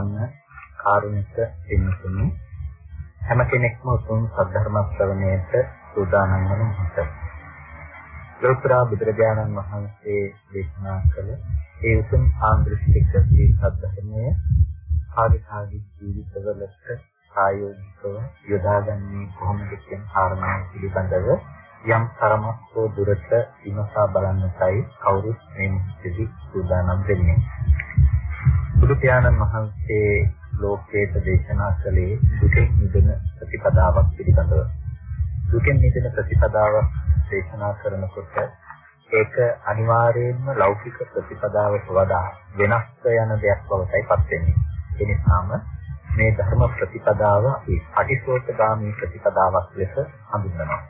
සම්පන්න කාරුණික පින්තුනි හැම කෙනෙක්ම උතුම් සද්ධර්ම ශ්‍රවණයට සූදානම් වන මොහොත. ලෝතර බුදුරජාණන් වහන්සේ දේශනා කළ ඒ උතුම් ආන්දෘෂ්ටික ශ්‍රී සද්ධර්මයේ ආදිකාගේ ජීවිතවලට ප්‍රායෝගිකව යොදාගන්නේ කොහොමද කියන කාරණාව පිළිබඳව යම් තරමක් හෝ දුරට විමසා බලන්නටයි කවුරුත් මේ මුහුදෙහි සූදානම් වෙන්නේ. බුදු පියාණන් වහන්සේ ලෝකයට දේශනා කළේ දුකෙන් මිදෙන ප්‍රතිපදාවක් පිළිබඳව. දුකෙන් මිදෙන ප්‍රතිපදාවක් දේශනා කරනකොට ඒක අනිවාර්යයෙන්ම ලෞකික ප්‍රතිපදාවට වඩා වෙනස් යන දෙයක් බවටයි පත් වෙන්නේ. ඒ නිසාම මේ ධර්ම ප්‍රතිපදාව අපි අටිසෝතගාමී ප්‍රතිපදාවක් ලෙස හඳුන්වනවා.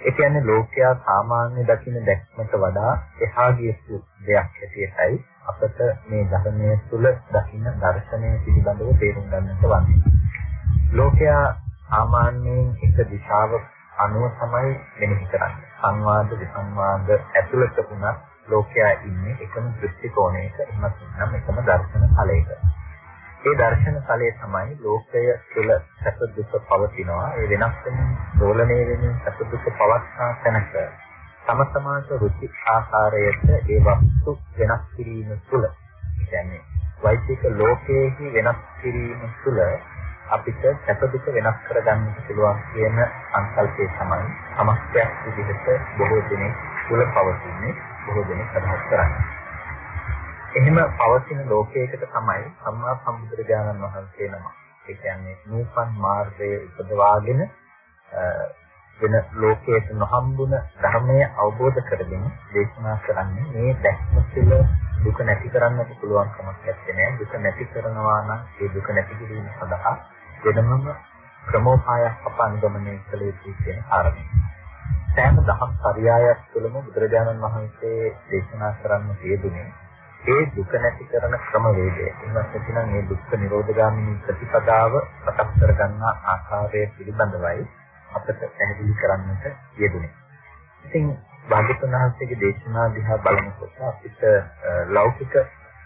ඒ කියන්නේ ලෝකයා සාමාන්‍ය දකින්න දැක්මට වඩා එහා ගිය දෙයක් හැටියටයි අපට මේ ධර්මයේ තුල දකින්න දර්ශනය පිළිබඳව තේරුම් ගන්නට වන්නේ. ලෝකයා සාමාන්‍යයෙන් එක දිශාවක් අනුව තමයි මෙනෙහි කරන්නේ. සංවාද විසංවාද ඇතුළත වුණත් ලෝකයා ඉන්නේ එකම දෘෂ්ටි කෝණයක එහෙම නැත්නම් එකම දර්ශන ඵලයක. ඒ දර්ශන ඵලය තමයි ලෝකය තුළ සැප දුක පවතිනවා. ඒ වෙනස් වෙන දෝලණය වෙන සැප දුක පවත්නා තැනක තම තමාට රුචි ආකාරයට ඒ වස්තු වෙනස් කිරීම තුළ කියන්නේ වෛද්‍යක ලෝකයේහි වෙනස් කිරීම තුළ අපිට සැප දුක වෙනස් කරගන්න පුළුවන් කියන සංකල්පය තමයි සමස්තයක් විදිහට බොහෝ දෙනෙක් තුළ පවතින්නේ බොහෝ දෙනෙක් අදහස් කරන්නේ. එහෙම පවතින ලෝකයකට තමයි සම්මා සම්බුදුරජාණන් වහන්සේ නම. ඒ කියන්නේ නූපන් මාර්ගයේ උපදවාගෙන වෙන ලෝකයට නොහම්බුන ධර්මය අවබෝධ කරගෙන දේශනා කරන්නේ මේ දැක්ම තුළ දුක නැති කරන්නට පුළුවන් කමක් නැත්තේ දුක නැති කරනවා නම් ඒ දුක නැති කිරීම සඳහා වෙනමම ක්‍රමෝපායක් අප අනුගමනය කළ යුතු කියන කාරණය. සෑම දහම් පරයයක් තුළම බුදුරජාණන් වහන්සේ දේශනා කරන්න තියදුනේ ඒ දුක නැති කරන ක්‍රමවේදය. එන්නත් නැතිනම් මේ දුක්ඛ නිරෝධගාමිනී ප්‍රතිපදාව ප්‍රකට කරගන්නා ආකාරය පිළිබඳවයි අපට පැහැදිලි කරන්නට යෙදුනේ. ඉතින් භාග්‍යවතුන් වහන්සේගේ දේශනා දිහා බලනකොට අපිට ලෞකික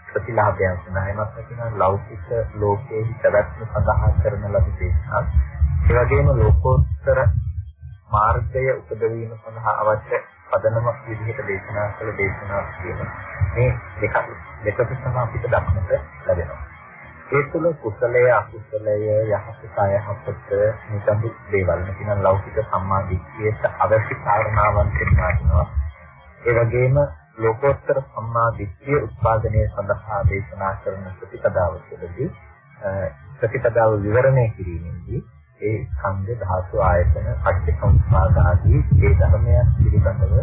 ප්‍රතිලාභයන් සඳහා එමත් නැතිනම් ලෞකික ලෝකයේ පැවැත්ම සඳහා කරන ලද දේශනා ඒ වගේම ලෝකෝත්තර මාර්ගය උපදවීම සඳහා අවශ්‍ය පදනම විදිහට දේශනා කළ දේශනා කියන මේ දෙක දෙකට තමයි අපිට දක්නට ලැබෙනවා. ඒ තුළ කුසලය අකුසලය යහපත අයහපත නිකම්බු දේවල් නැතිනම් ලෞකික සම්මාදිට්ඨියට අවශ්‍ය කාරණාවන් පෙන්වනවා. ඒ වගේම ලෝකෝත්තර සම්මාදිට්ඨිය උත්පාදනය සඳහා දේශනා කරන ප්‍රතිපදාව තුළදී ප්‍රතිපදාව විවරණය කිරීමේදී ඒ ඛණ්ඩ ධාතු ආයතන අට්ඨසංස්කාර ආදී ඒ ධර්මයන් පිළිබඳව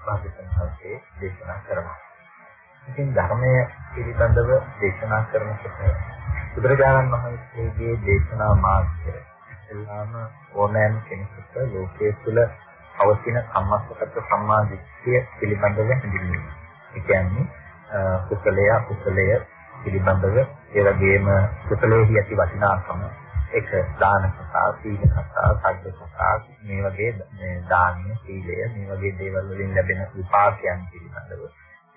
භාග්‍යවතුන් වහන්සේ දේශනා කරනවා. ඉතින් ධර්මය පිළිබඳව දේශනා කරනකොට බුදුරජාණන් වහන්සේගේ දේශනා මාර්ගය ඉස්ලාම ඕනෑම කෙනෙකුට ලෝකයේ තුල අවසින සම්මස්සගත සම්මාදිට්ඨිය පිළිබඳව හඳුන්වනවා. ඒ කියන්නේ කුසලය අකුසලය පිළිබඳව ඒ වගේම කුසලයේ ඇති වටිනාකම ඒක දාන කතා, සීල කතා, සග්ග කතා මේ වගේ දානීය සීලය මේ වගේ දේවල් වලින් ලැබෙන විපාකයන් පිළිබඳව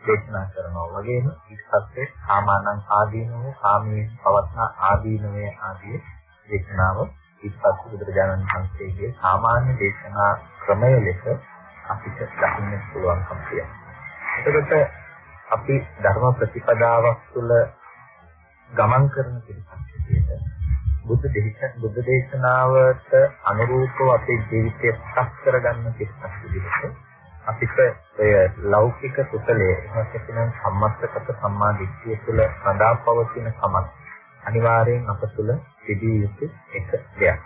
දේශනා කරනවා වගේම ඊට පස්සේ කාමානං ආදීනව කාමී පවත්නා ආදීනවේ ආදී දේශනාව ඊට පස්සේ බුදුරජාණන් වහන්සේගේ සාමාන්‍ය දේශනා ක්‍රමය ලෙස අපිට දකින්න පුළුවන්කම තියෙනවා. එතකොට අපි ධර්ම ප්‍රතිපදාවක් තුළ ගමන් කරන පිළිපැත්තට බුද්ධ දේශන බුද්ධ දේශනාවට අනුරූපව අපේ ජීවිතය සකස් කරගන්න පිළිපැත්ත විදිහට අපිට ඔය ලෞකික කුසලයේ එහෙනම් සම්මස්සගත සම්මාදිට්ඨිය තුළ සදා පවතින කමක් අනිවාර්යෙන් අප තුළ තිබිය යුතු එක දෙයක්.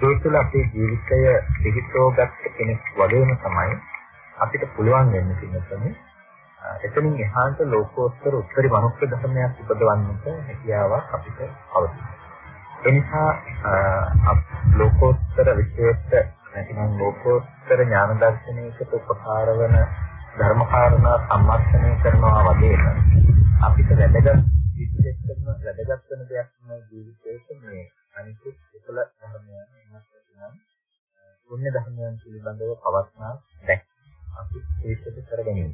ඒ තුළ අපේ ජීවිතය පිහිටෝගත් කෙනෙක් වගේම තමයි අපිට පුළුවන් වෙන්න තියෙන්නේ එතනින් එහාට ලෝකෝත්තර උත්තර මනුස්ස ධර්මයක් උපදවන්නට හැකියාවක් අපිට පවතිනවා. එනිසා ලෝකෝත්තර විශේෂ නැතිනම් ලෝකෝත්තර ඥාන දර්ශනයකට උපකාර වන ධර්ම කාරණා සම්මර්ෂණය කරනවා වගේම අපිට වැදගත් විශේෂ කරන වැදගත් වෙන දෙයක් තමයි ජීවිතයේ මේ අනිත්‍ය කුසල ධර්මයන් එනස්නම් පුණ්‍ය ධර්මයන් පිළිබඳව පවත්නා දැක් අපි ඒකද කර ගැනීම.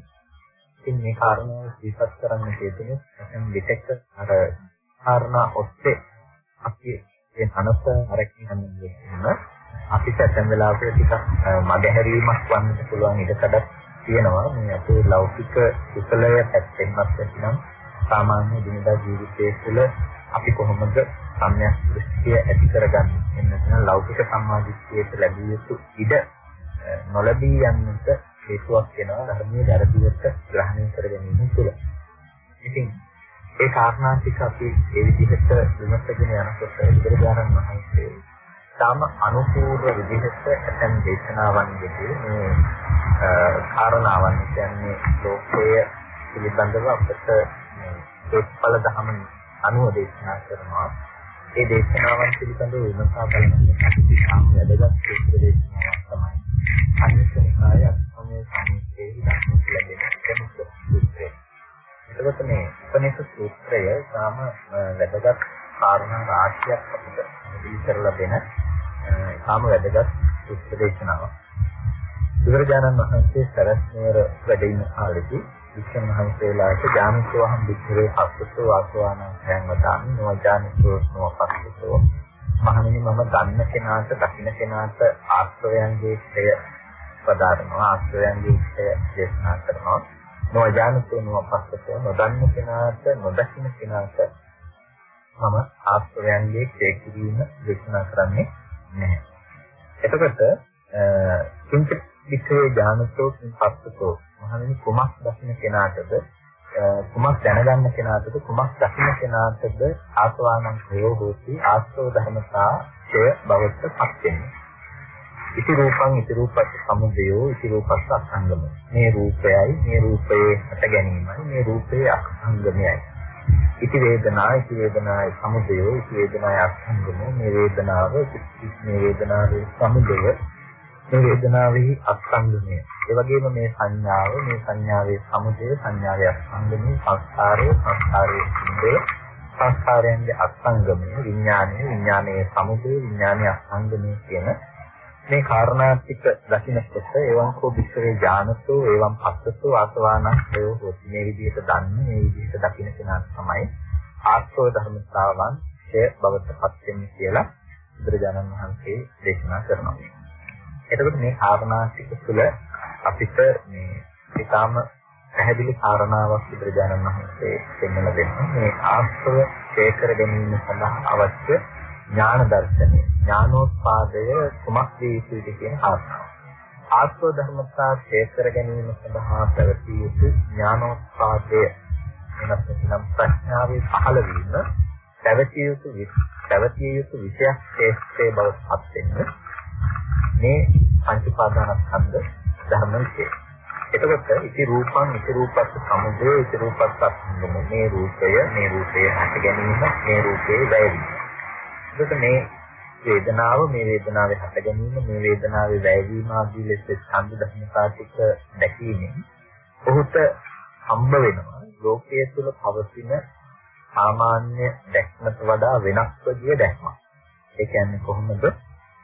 ඉතින් මේ කාරණාව විපත් කරන්න හේතුනේ නැත්නම් ඩිටෙක්ටර් අර කාරණා ඔස්සේ අපි ඒ මනස අරකින් හම්බෙන්නේ අපිට ඇතැම් වෙලාවක ටිකක් මගහැරීමක් වන්නත් පුළුවන් ඉඩකඩක් තියෙනවා මේ අපේ ලෞකික කුසලය පැත්තෙන්වත් ඇතිනම් සාමාන්‍ය දිනදා ජීවිතයේ තුළ අපි කොහොමද සම්‍යක් දෘෂ්ටිය ඇති කරගන්නේ එන්න ලෞකික සම්මාදිට්ඨියට ලැබිය යුතු ඉඩ නොලැබී යන්නට හේතුවක් වෙනවා ධර්මයේ වැරදිවට ග්‍රහණය කර ගැනීම තුළ. ඉතින් ඒ කාරණා ටික අපි ඒ විදිහට විමසගෙන යනකොට බුදුරජාණන් වහන්සේ තාම අනුපූර්ව විදිහට ඇතැම් දේශනාවන්ගෙදී මේ කාරණාවන් කියන්නේ ලෝකයේ පිළිබඳව අපට ඒත්ඵල දහම අනුව දේශනා කරනවා. ඒ දේශනාවන් පිළිබඳව විමසා බලනකොට අපි තාම වැදගත් දේශනාවක් තමයි. අනිත්‍යය අත්මේ සම්පේ දක්වන ලැබෙන සූත්‍රය. එතකොට මේ උපනිෂ සූත්‍රය තාම වැදගත් කාරණා රාශියක් අපිට ඉදිරි කරලා දෙන තාම වැදගත් උපදේශනාවක්. බුදුරජාණන් වහන්සේ සරස්නේර වැඩ ඉන්න කාලෙදී වික්ෂණ මහන්සේලාට ඥානසෝහම් වික්‍රේ අස්සතෝ ආසවාන සංවදාන නොජානසෝ නොපස්සතෝ මහණෙනි මම ගන්න කෙනාට දකින්න කෙනාට ආශ්‍රවයන්ගේ ක්ෂය පදාරනවා ආශ්‍රවයන්ගේ ක්ෂය දේශනා කරනවා. නොජානසෝ නොපස්සතෝ නොදන්න කෙනාට නොදකින්න කෙනාට මම ආශ්‍රවයන්ගේ ක්ෂය කිරීම දේශනා කරන්නේ නැහැ. එතකොට කිංච වික්‍රේ ඥානසෝ පස්සතෝ මහණෙනි කුමක් දකින්න කෙනාටද කුමක් දැනගන්න කෙනාටද කුමක් දකින්න කෙනාටද ආසවානං ප්‍රයෝ හෝති ආස්තෝ ධර්මතා ඡය බවට පත් වෙන්නේ. ඉති රූපං ඉති රූපස්ස සමුදයෝ ඉති රූපස්ස අසංගම. මේ රූපයයි මේ රූපයේ හට ගැනීමයි මේ රූපයේ අසංගමයයි. ඉති වේදනා ඉති වේදනායි සමුදයෝ ඉති වේදනායි අත්ංගමෝ මේ වේදනාව මේ වේදනාවේ සමුදය මේ වේදනාවේ අත්ංගමය ඒ වගේම මේ සංඥාව මේ සංඥාවේ සමුදය සංඥාවේ අත්ංගමය සංස්කාරය සංස්කාරයේ සමුදය සංස්කාරයන්ගේ අත්ංගමය විඥානය විඥානයේ සමුදය විඥානයේ අත්ංගමය කියන මේ කාරණා ටික දකින්නකොට එවං කෝ විශ්වේ ඥානසෝ එවං පස්සසෝ ආසවානං ප්‍රයෝ හොති මේ විදිහට දන්නේ මේ විදිහට දකින්න කෙනා තමයි ආස්තව ධර්මතාවන් ඡය බවට පත් වෙන්නේ කියලා බුදුරජාණන් වහන්සේ දේශනා කරනවා. එතකොට මේ කාරණා ටික තුළ අපිට මේ ඊටාම පැහැදිලි කාරණාවක් බුදුරජාණන් වහන්සේ දෙන්නලා දෙනවා. මේ ආස්තව ඡය කර ගැනීම සඳහා අවශ්‍ය ඥාන දර්ශනය ඥානෝත්පාදය කුමක් දී යුතුද කියන කාරණාව. ආත්ම ධර්මතා ශේතර ගැනීම සඳහා පැවතිය යුතු ඥානෝත්පාදය වෙනස් නම් ප්‍රඥාවේ පහළ වීම පැවතිය යුතු පැවතිය යුතු විෂයක් ශේෂ්ඨේ බව පත් වෙන්න මේ පංච පාදානස්කන්ධ ධර්ම විශේෂ. එතකොට ඉති රූපං ඉති රූපස්ස සමුදය ඉති රූපස්ස අත්ංගම මේ රූපය මේ රූපයේ හට ගැනීම මේ රූපයේ වැයවීම. එතකොට මේ වේදනාව මේ වේදනාවේ හට ගැනීම මේ වේදනාවේ වැයවීම ආදී ලෙස ඡන්ද දහනකාටික දැකීමෙන් ඔහුට හම්බ වෙනවා ලෝකයේ තුල පවතින සාමාන්‍ය දැක්මට වඩා වෙනස්ව ගිය දැක්මක්. ඒ කියන්නේ කොහොමද?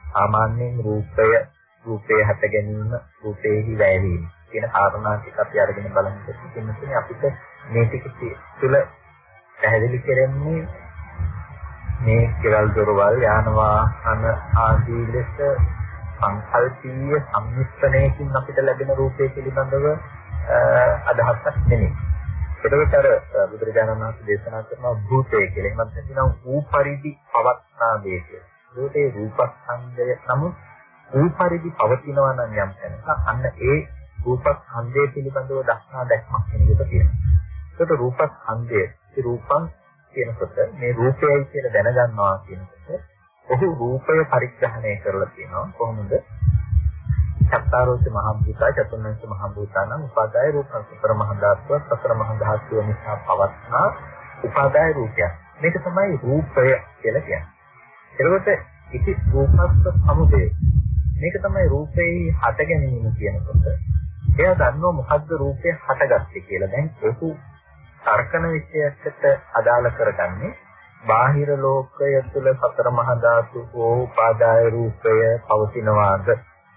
සාමාන්‍යයෙන් රූපය රූපේ හට ගැනීම රූපේහි වැයවීම කියන කාරණා ටික අපි අරගෙන බලනකොට ඉතින් අපිට මේ ටික තුළ පැහැදිලි කරන්නේ මේ කෙරල් දොරවල් යාන වාහන ආදී ලෙස සංකල්පීය සම්මිශ්‍රණයකින් අපිට ලැබෙන රූපය පිළිබඳව අදහසක් නෙමෙයි. එතකොට අර බුදුරජාණන් වහන්සේ දේශනා කරන භූතය කියලා එහෙමත් නැතිනම් ඌ පරිදි පවත්නා දේ කියලා. ඒකේ රූපස්කන්ධය නමුත් ඌ පරිදි පවතිනවා නම් යම් තැනක අන්න ඒ රූපස්කන්ධය පිළිබඳව දක්නා දැක්මක් කෙනෙකුට තියෙනවා. ඒකට රූපස්කන්ධය රූපං කියනකොට මේ රූපයයි කියලා දැනගන්නවා කියනකොට ඔහු රූපය පරිග්‍රහණය කරලා තියෙනවා කොහොමද? චත්තාරෝච මහ භූතා චතුර්ණංච මහ භූතානම් උපාදාය රූපං සතර මහ ධාතුව සතර මහ ධාතුව නිසා පවත්නා උපාදාය රූපය. මේක තමයි රූපය කියලා කියන්නේ. එතකොට ඉති රූපස්ස සමුදය. මේක තමයි රූපේ හට ගැනීම කියනකොට එයා දන්නවා මොකද්ද රූපය හටගත්තේ කියලා. දැන් ඔහු තර්කන විෂයකට අදාළ කරගන්නේ බාහිර ලෝකය තුළ සතර මහා ධාතු හෝ උපාදාය රූපය පවතිනවාද?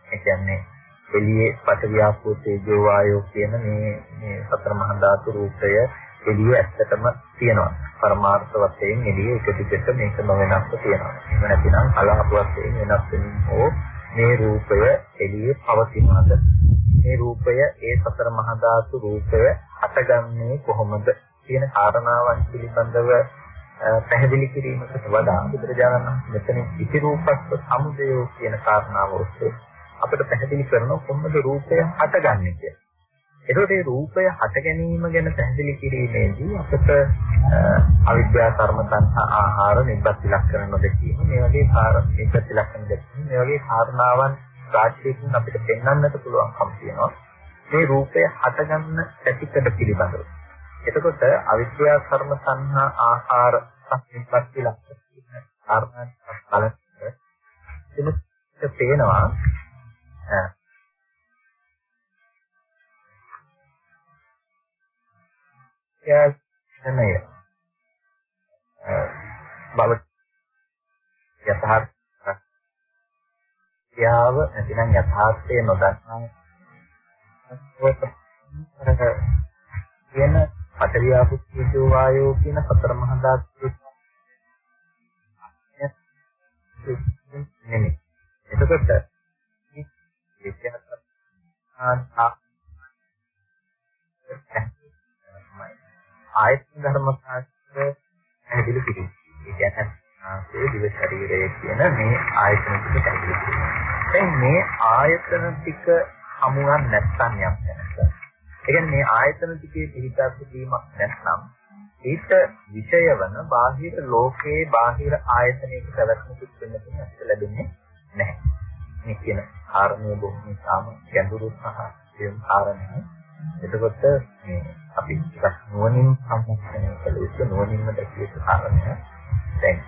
ඒ කියන්නේ එළියේ පටවියාපෝ තේජෝ වායෝ කියන මේ මේ සතර මහා ධාතු රූපය එළියේ ඇත්තටම තියෙනවා. පරමාර්ථ වශයෙන් එළියේ එක දිගට මේක නොවෙනස්ව තියෙනවා. එහෙම නැතිනම් අලාප වශයෙන් වෙනස් වෙනින් හෝ මේ රූපය එළියේ පවතිනවාද? මේ රූපය ඒ සතර මහා ධාතු රූපය හටගන්නේ කොහොමද කියන කාරණාවන් පිළිබඳව පැහැදිලි කිරීමකට වඩා බුදුරජාණන් වහන්සේ මෙතන ඉති රූපස්ස සමුදය කියන කාරණාව ඔස්සේ අපිට පැහැදිලි කරනවා කොහොමද රූපය හටගන්නේ කියලා. ඒකට මේ රූපය හට ගැනීම ගැන පැහැදිලි කිරීමේදී අපිට අවිද්‍යා කර්ම සංහා ආහාර නිබ්බත් ලක්ෂණ නොදැකීම මේ වගේ කාරණා නිබ්බත් ලක්ෂණ දැකීම මේ වගේ කාරණාවන් රාජ්‍යයෙන් අපිට පෙන්වන්නට පුළුවන්කම් තියෙනවා. මේ රූපය හටගන්න පැතිකඩ පිළිබඳව. එතකොට අවිද්‍යා කර්ම සංහා ආහාර සංනිබ්බත් ලක්ෂණ කියන කාරණා බලන්න එතන පේනවා යාඥය බල යථාර්ථයාව නැතිනම් යථාර්ථය නොදන්නා කියන පටවියාපු සිජෝ වායෝ කියන සතර මහා ධාතු නෙමෙයි එතකොට ආයතන ධර්ම ශාස්ත්‍රය පැහැදිලි කිරීම. ඒ කියන්නේ ආසේ දිව ශරීරය කියන මේ ආයතන ටික පැහැදිලි කිරීම. දැන් මේ ආයතන ටික හමුවන් නැත්නම් යම් තැනක. ඒ කියන්නේ මේ ආයතන ටිකේ පිළිපදා සිටීමක් නැත්නම් ඊට විෂය වන බාහිර ලෝකයේ බාහිර ආයතනයක පැවැත්මක් වෙන්න තියෙන අපිට ලැබෙන්නේ නැහැ. මේ කියන කාරණය බොහොම ඉතාම ගැඹුරු සහ සියුම් කාරණයක්. එතකොට මේ අපි ටිකක් නුවණින් සම්මුඛණය කළ යුතු නුවණින්ම දැකිය යුතු කාරණය. දැන්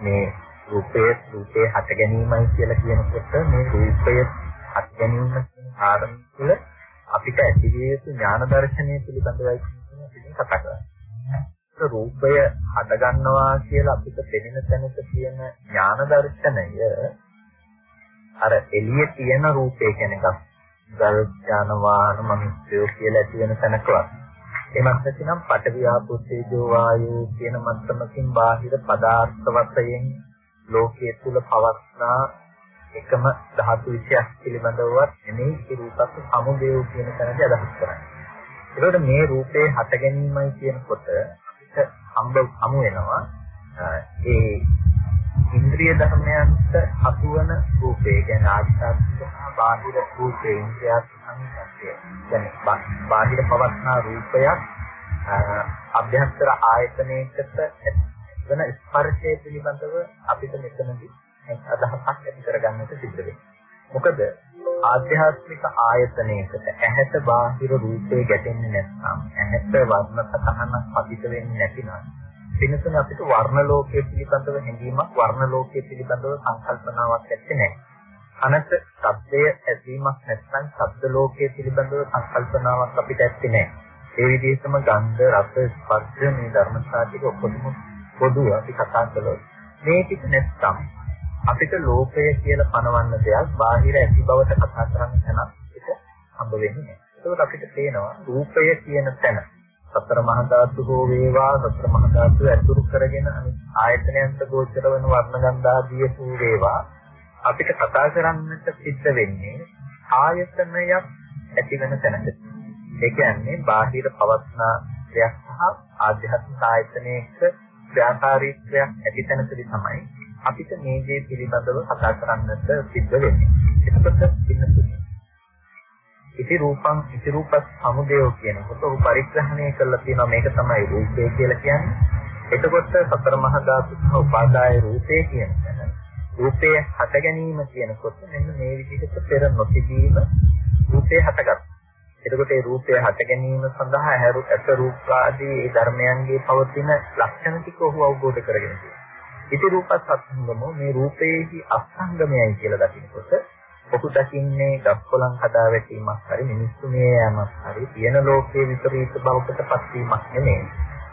මේ රූපයේ රූපේ හට ගැනීමයි කියලා කියනකොට මේ රූපය හට ගැනීම කියන කාරණය තුළ අපිට ඇතිවිය යුතු ඥාන දර්ශනය පිළිබඳවයි කියන එක කතා කරන්නේ. රූපය හට ගන්නවා කියලා අපිට දැනෙන තැනක තියෙන ඥාන දර්ශනය අර එළියේ තියෙන රූපේ කෙනෙක් ගල් ඥාන වාහන මිනිස්සු කියලා ඇති වෙන තැනකවත් එමත් නැතිනම් පඨවි ආපෝ තේජෝ වායෝ කියන මට්ටමකින් බාහිර පදාර්ථ වශයෙන් ලෝකයේ තුල පවස්නා එකම ධාතු විශයක් පිළිබඳවවත් එමේ රූපත් සමුදේ කියන තැනදී අදහස් කරන්නේ. ඒකට මේ රූපේ හට ගැනීමයි කියනකොට අපිට හම්බ හමු වෙනවා ඒ ඉන්ද්‍රිය ධර්මයන්ට අසුවන රූපේ කියන්නේ ආස්වාදික සහ බාහිර රූපේ ඉන්ද්‍රියත් සංකප්පය. කියන්නේ බාහිර පවස්නා රූපයක් අභ්‍යන්තර ආයතනයකට වෙන ස්පර්ශය පිළිබඳව අපිට මෙතනදී අදහසක් ඇති කරගන්නට සිද්ධ වෙනවා. මොකද ආධ්‍යාත්මික ආයතනයකට ඇහැට බාහිර රූපේ ගැටෙන්නේ නැත්නම් ඇහැට වර්ණ සතහනක් පතිත වෙන්නේ නැතිනම් වෙනසනේ අපිට වර්ණ ලෝකයේ පිළිබඳව හැඟීමක් වර්ණ ලෝකයේ පිළිබඳව සංකල්පනාවක් ඇත්තේ නැහැ. අනත් ශබ්දයේ ඇසීමක් නැත්නම් ශබ්ද ලෝකයේ පිළිබඳව සංකල්පනාවක් අපිට ඇත්තේ නැහැ. ඒ විදිහටම ගන්ධ රස ස්පර්ශ මේ ධර්මශාස්ත්‍රික ඔක්කොම පොදුව අපි කතා කළොත් මේ ටික නැත්නම් අපිට ලෝකය කියලා පනවන්න දෙයක් බාහිර ඇති බවට කතා කරන්න තැනක් ඒක හම්බ වෙන්නේ නැහැ. ඒකත් අපිට පේනවා රූපය කියන තැන සතර මහා ධාතු හෝ වේවා සතර මහා ධාතු ඇතුළු කරගෙන ආයතනයන්ට ගෝචර වෙන වර්ණ ගන්ධාදී හෝ වේවා අපිට කතා කරන්නට සිද්ධ වෙන්නේ ආයතනයක් ඇති වෙන තැනක. ඒ කියන්නේ බාහිර පවස්නා දෙයක් සහ ආධ්‍යාත්මික ආයතනයක ක්‍රියාකාරීත්වයක් ඇති තැනකදී තමයි අපිට මේ දේ පිළිබඳව කතා කරන්නට සිද්ධ වෙන්නේ. එතකොට ඉන්න ඉති රූපං ඉති රූපස් සමුදයෝ කියනකොට ਉਹ පරිග්‍රහණය කරලා තියෙනවා මේක තමයි රූපය කියලා කියන්නේ. එතකොට සතර මහා ධාතු සහ උපාදාය රූපේ කියන තැන රූපයේ හට ගැනීම කියනකොට මෙන්න මේ විදිහට පෙර නොතිබීම රූපේ හටගත්තා. එතකොට ඒ රූපය හට ගැනීම සඳහා ඇහැරු ඇස රූප ආදී ඒ ධර්මයන්ගේ පවතින ලක්ෂණ ටික ඔහු අවබෝධ කරගෙන තියෙනවා. ඉති රූපත් අත්ංගම මේ රූපේහි අස්ංගමයයි කියලා දකිනකොට ඔහු දකින්නේ ගස්කොලන් හදා වැටීමක් හරි මිනිස්සු මේ යෑමක් හරි තියෙන ලෝකයේ විපරීත බවකට පත්වීමක් නෙමෙයි.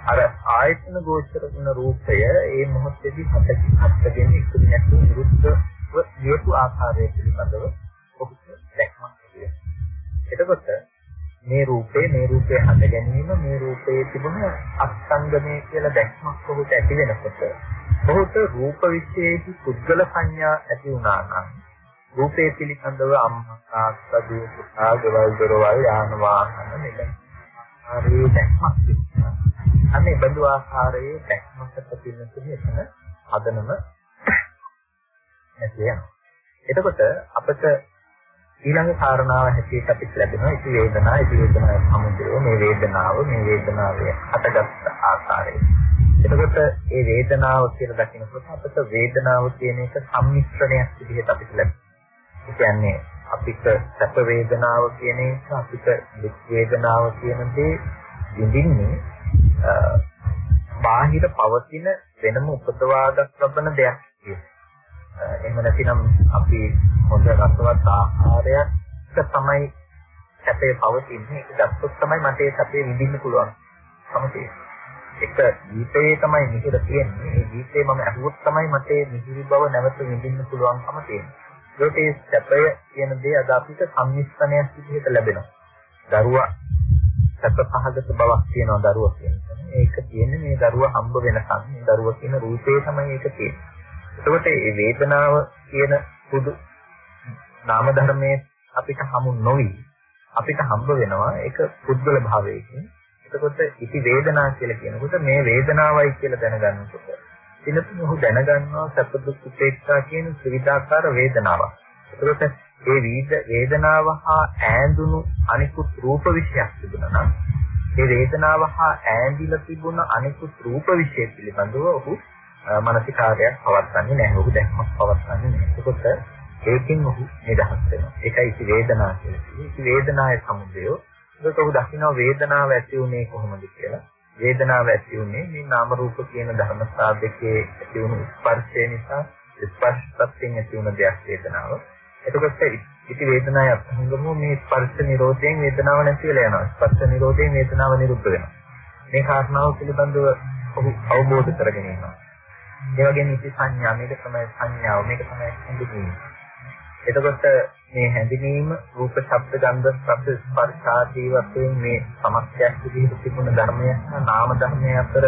අර ආයතන ගෝචර වන රූපය ඒ මොහොතේදී හතකින් හතගෙන ඉතුරු නැති විරුද්ධව හේතු ආකාරය පිළිබඳව ඔහුට දැක්මක් තියෙනවා. එතකොට මේ රූපේ මේ රූපේ හඳ ගැනීම මේ රූපයේ තිබුණ අස්තංගමේ කියලා දැක්මක් ඔහුට ඇති වෙනකොට ඔහුට රූප විශේෂී පුද්ගල සංඥා ඇති වුණා නම් රූපේ පිළිබඳව අම්මා තාත්තා දුව පුතා ගෙවල් දොරවල් යාන වාහන මෙතන ආකාරයේ දැක්මක් තිබුණා. අනේ බඳු ආකාරයේ දැක්මකට පින්නතුනේ එතන හදනම නැති වෙනවා. එතකොට අපිට ඊළඟ කාරණාව හැටියට අපිට ලැබෙනවා ඉති වේදනා ඉති වේදනා සමුදය මේ වේදනාව මේ වේදනාවේ හටගත් ආකාරය. එතකොට මේ වේදනාව කියලා දකිනකොට අපිට වේදනාව කියන එක සම්මිශ්‍රණයක් විදිහට අපිට ලැබෙනවා. ඒ කියන්නේ අපිට සැප වේදනාව කියන එක අපිට දුක් වේදනාව කියන දේ විඳින්නේ බාහිර පවතින වෙනම උපදවාගත් ලබන දෙයක් කියලා. එහෙම නැතිනම් අපි හොඳ රසවත් ආහාරයක් තමයි සැපේ පවතින්නේ. ඒක දැක්කොත් තමයි මට ඒ සැපේ විඳින්න පුළුවන්. තමයි එක ගීතයේ තමයි මිහිර තියෙන්නේ. ඒ ගීතේ මම අහුවොත් තමයි මට මේ මිහිරි බව නැවත විඳින්න පුළුවන්කම තියෙන්නේ. ඒකට ඒ සැපය කියන දේ අද අපිට සම්මිශ්‍රණයක් විදිහට ලැබෙනවා. දරුවා සැප පහකට බවක් තියෙනවා දරුවා කියන්නේ. ඒක තියෙන්නේ මේ දරුවා හම්බ වෙනකන් මේ දරුවා කියන රූපේ තමයි ඒක තියෙන්නේ. එතකොට මේ වේදනාව කියන පුදු නාම ධර්මයේ අපිට හමු නොවි අපිට හම්බ වෙනවා ඒක පුද්ගල භාවයකින්. එතකොට ඉති වේදනා කියලා කියනකොට මේ වේදනාවයි කියලා දැනගන්නකොට දිනතුන් ඔහු දැනගන්නවා සැප දුක් උපේක්ෂා කියන ත්‍රිවිධාකාර වේදනාවක්. ඒකට ඒ විද වේදනාව හා ඈඳුණු අනිකුත් රූප විශයක් තිබුණා නම් ඒ වේදනාව හා ඈඳිලා තිබුණ අනිකුත් රූප විශය පිළිබඳව ඔහු මානසිකාරයක් පවත්න්නේ නැහැ. ඔහු දැක්මක් පවත්න්නේ නැහැ. ඒකට ඒකෙන් ඔහු නිදහස් වෙනවා. ඒකයි ඉති වේදනා කියලා කියන්නේ. ඉති වේදනාවේ සමුදය. ඒකට ඔහු දකින්න වේදනාව ඇති උනේ කොහොමද කියලා. වේදනාව ඇති උනේ මේ නාම රූප කියන ධර්මතා දෙකේ ඇති වුණු ස්පර්ශය නිසා ස්පර්ශපත්යෙන් ඇති වුණ දෙයක් වේදනාව. එතකොට ඉති වේදනාවේ අත්හංගම මේ ස්පර්ශ නිරෝධයෙන් වේදනාව නැති වෙලා යනවා. ස්පර්ශ නිරෝධයෙන් වේදනාව නිරුද්ධ වෙනවා. මේ කාරණාව පිළිබඳව ඔහු අවබෝධ කරගෙන ඉන්නවා. ඒ වගේම ඉති සංඥා මේක තමයි සංඥාව මේක තමයි හඳුනීම. එතකොට මේ හැඳිනීම රූප, ශබ්ද, ගන්ධ, රස, ස්පර්ශ ආදී වශයෙන් මේ සමස්තයක් විදිහට තිබුණ ධර්මය සහ නාම ධර්මය අතර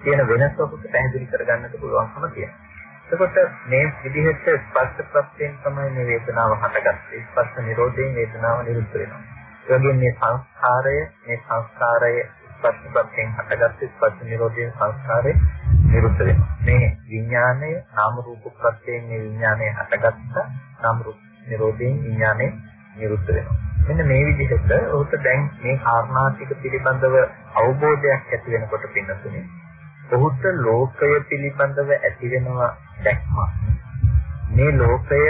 තියෙන වෙනස ඔබට පැහැදිලි කරගන්නට පුළුවන්කම තියෙනවා. එතකොට මේ විදිහට ස්පර්ශ ප්‍රත්‍යයෙන් තමයි මේ වේදනාව හටගත්තේ. ස්පර්ශ නිරෝධයෙන් වේදනාව නිරුද්ධ වෙනවා. ඒ වගේම මේ සංස්කාරය, මේ සංස්කාරය ස්පර්ශ ප්‍රත්‍යයෙන් හටගත්තේ ස්පර්ශ නිරෝධයෙන් සංස්කාරය නිරුද්ධ වෙනවා. මේ විඥානය නාම රූප ප්‍රත්‍යයෙන් මේ විඥානය හටගත්තා. නාම රූප නිරෝධයෙන් විඥානය නිරුද්ධ වෙනවා. මෙන්න මේ විදිහට ඔහුට දැන් මේ කාරණා ටික පිළිබඳව අවබෝධයක් ඇති වෙනකොට පින්නතුනේ ඔහුට ලෝකය පිළිබඳව ඇති වෙනවා දැක්මක්. මේ ලෝකය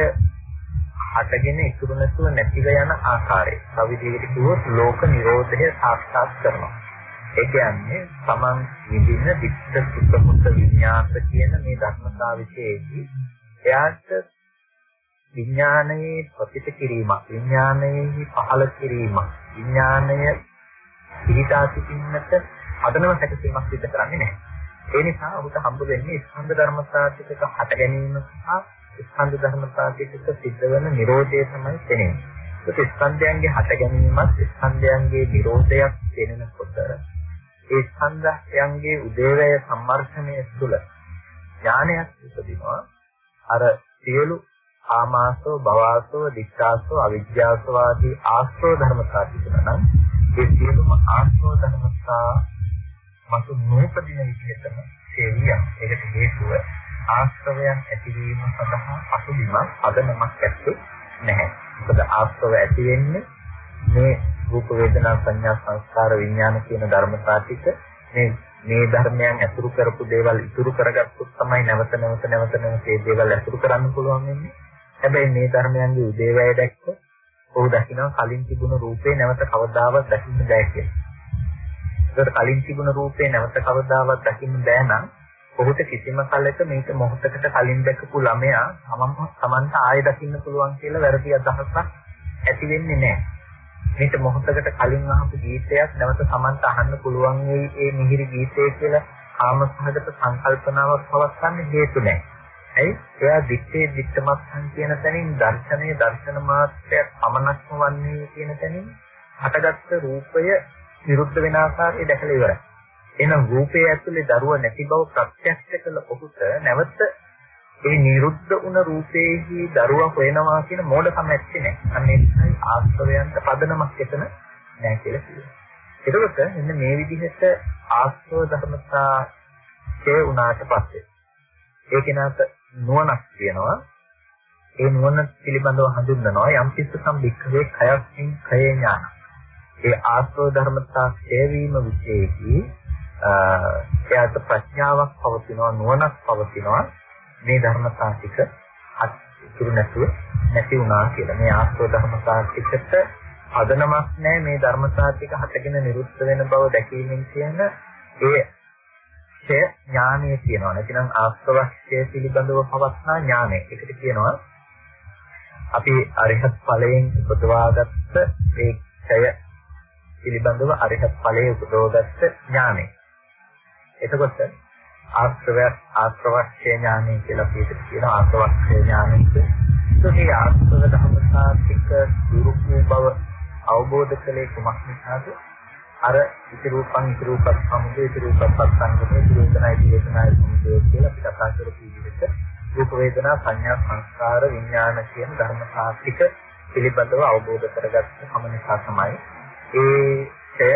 හටගෙන ඉතුරු නැතුව නැතිව යන ආකාරය. තව විදිහකට කිව්වොත් ලෝක නිරෝධය සාක්ෂාත් කරනවා. ඒ කියන්නේ තමන් විඳින විච්ඡ සුඛ විඥාත කියන මේ ධර්මතාව විශේෂයි. එයාට විඥානයේ ප්‍රතිත කිරීමක් විඥානයේ පහළ කිරීමක් විඥානය පිළිදා සිටින්නට අදනම සැකසීමක් සිදු කරන්නේ නැහැ ඒ නිසා ඔබට හම්බ වෙන්නේ ස්කන්ධ ධර්මතාතික හට ගැනීම සහ ස්කන්ධ ධර්මතාතික සිද්ධ වෙන Nirodhe තමයි තේරෙන්නේ ඒක ස්කන්ධයන්ගේ හට ගැනීමත් ස්කන්ධයන්ගේ Nirodhayak දැනෙනකොට ඒ ස්කන්ධයන්ගේ උදේවැය සම්මර්ෂණය තුළ ඥානයක් උපදිනවා අර සියලු ආමාසෝ භවාසෝ දික්ඛාසෝ අවිජ්ජාසෝ ආදී ආශ්‍රව ධර්මතා තිබුණා නම් ඒ සියලුම ආශ්‍රව ධර්මතා මතු නූපදින විදිහටම හේවියක්. ඒකට හේතුව ආශ්‍රවයන් ඇතිවීම සඳහා අසුබිමක් අදනමක් ඇත්තේ නැහැ. මොකද ආශ්‍රව ඇති වෙන්නේ මේ රූප වේදනා සංඥා සංස්කාර විඥාන කියන ධර්මතා ටික මේ මේ ධර්මයන් ඇසුරු කරපු දේවල් ඉතුරු කරගත්තොත් තමයි නැවත නැවත නැවත නැවත මේ දේවල් ඇසුරු කරන්න පුළුවන් වෙන්නේ. හැබැයි මේ ධර්මයන්ගේ උදේවැය දැක්ක ඔහු දකිනවා කලින් තිබුණු රූපේ නැවත කවදාවත් දකින්න බෑ කියලා. ඒකට කලින් තිබුණු රූපේ නැවත කවදාවත් දකින්න බෑ නම් ඔහුට කිසිම කලක මේක මොහොතකට කලින් දැකපු ළමයා තමම තමන්ට ආයෙ දකින්න පුළුවන් කියලා වැරදි අදහසක් ඇති වෙන්නේ නැහැ. මේක මොහොතකට කලින් අහපු ගීතයක් නැවත තමන්ට අහන්න පුළුවන් වෙයි ඒ මිහිරි ගීතය කියලා කාමසහගත සංකල්පනාවක් පවත්වන්න හේතු නැහැ. ඇයි? එයා දිත්තේ දිත්තමත්සන් කියන තැනින් දර්ශනයේ දර්ශන මාත්‍රයක් පමණක්ම වන්නේ කියන තැනින් හටගත්තු රූපය විරුද්ධ වෙන ආකාරය දැකලා ඉවරයි. එහෙනම් රූපයේ ඇතුලේ දරුව නැති බව ප්‍රත්‍යක්ෂ කළ ඔහුට නැවත ඒ නිරුද්ධ වුණ රූපේහි දරුවා හොයනවා කියන මෝඩකම ඇත්තේ නැහැ. අන්න ඒකයි ආස්තවයන්ට පදනමක් එතන නැහැ කියලා කියනවා. එතකොට මෙන්න මේ විදිහට ආස්තව ධර්මතා ඡේ උනාට පස්සේ ඒ කෙනාට නුවණක් තියෙනවා. ඒ නුවණ පිළිබඳව හඳුන්වනවා යම් කිසි සම්බික්කවේ khයස්මින් khයේ ඥාන. ඒ ආස්තව ධර්මතා ඡේ වීම විශේෂී එයාට ප්‍රඥාවක් පවතිනවා නුවණක් පවතිනවා මේ ධර්මතා ටික අතුරු නැතුව නැති වුණා කියලා. මේ ආස්ව ධර්මතා ටිකට අදනමක් නැහැ මේ ධර්මතා ටික හටගෙන නිරුද්ධ වෙන බව දැකීමෙන් කියන ඒ ඡය ඥානය කියනවා. නැතිනම් ආස්වක්ෂය පිළිබඳව පවස්නා ඥානය. ඒකට කියනවා අපි අරිහත් ඵලයෙන් උපදවාගත්ත මේ ඡය පිළිබඳව අරිහත් ඵලයේ උපදවගත්ත ඥානය. එතකොට ආශ්‍රවයක් ආශ්‍රවක්ෂේ ඥානය කියලා පිළිතුරු කියන ආශ්‍රවක්ෂේ ඥානෙත් ඒ ආශ්‍රව ධර්මතාතික දුරුකෝ බව අවබෝධ කළේ කුමක් නිසාද? අර ඉති රූපං ඉති රූපත් සමුදය ඉති රූපත් සංගමේ ඉති රූපනයි දේශනායි සමුදය කියලා අපි කතා කරපු විදිහට රූප වේදනා සංඥා සංස්කාර විඥාන කියන ධර්මතාතික පිළිබඳව අවබෝධ කරගත්ත කම නිසා තමයි ඒ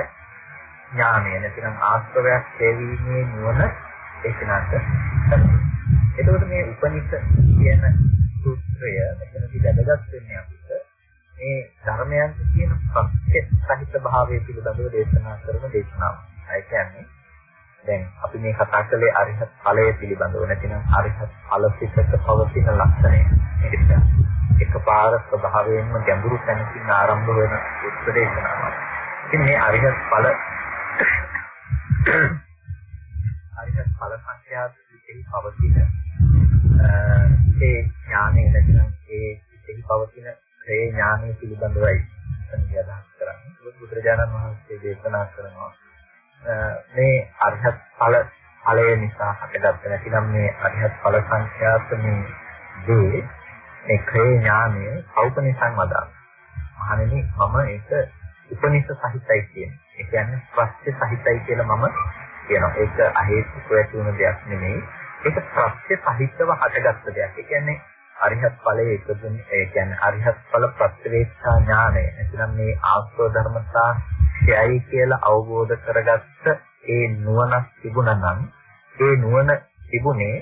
ඥානය. නැතිනම් ආස්තවයක් හේවීමේ නුවණ ඒකනට එතකොට මේ උපනිෂ කියන සූත්‍රය මෙතනදී වැදගත් වෙන්නේ අපිට මේ ධර්මයන් කියන ප්‍රත්‍ය සහිත භාවය පිළිබඳව දේශනා කරන දේශනාව. ඒ කියන්නේ දැන් අපි මේ කතා කළේ අරිහත් ඵලය පිළිබඳව නැතිනම් අරිහත් ඵල සිතක පවතින ලක්ෂණය. මේක එකපාර ස්වභාවයෙන්ම ගැඹුරු තැනකින් ආරම්භ වෙන උත්තරේශනාවක්. ඉතින් මේ අරිහත් ඵල හරියට ඵල සංඛ්‍යාත විදෙහි පවතින ඒ ඥානය නැතිනම් ඒ විදෙහි පවතින ඒ ඥානය පිළිබඳවයි මම අදහස් කරන්නේ. බුදුරජාණන් වහන්සේ දේශනා කරනවා මේ අරහත් ඵල ඵලය නිසා හටගත්ත නැතිනම් මේ අරහත් ඵල සංඛ්‍යාත මේ දේ මේ ක්‍රේ ඥානය කෞපනිසං වදා. මහණෙනි මම ඒක උපනිෂ සහිතයි කියන්නේ. ඒ කියන්නේ ප්‍රත්‍ය සහිතයි කියලා මම කියනවා. ඒක අහේතුක ඇති වුණ දෙයක් නෙමෙයි. ඒක ප්‍රත්‍ය සහිතව හටගත්ත දෙයක්. ඒ කියන්නේ අරිහත් ඵලයේ එකතුනේ ඒ කියන්නේ අරිහත් ඵල ප්‍රත්‍යවේක්ෂා ඥානය. එතනම් මේ ආස්ව ධර්මතා ක්ෂයයි කියලා අවබෝධ කරගත්ත ඒ නුවණ තිබුණා නම් ඒ නුවණ තිබුණේ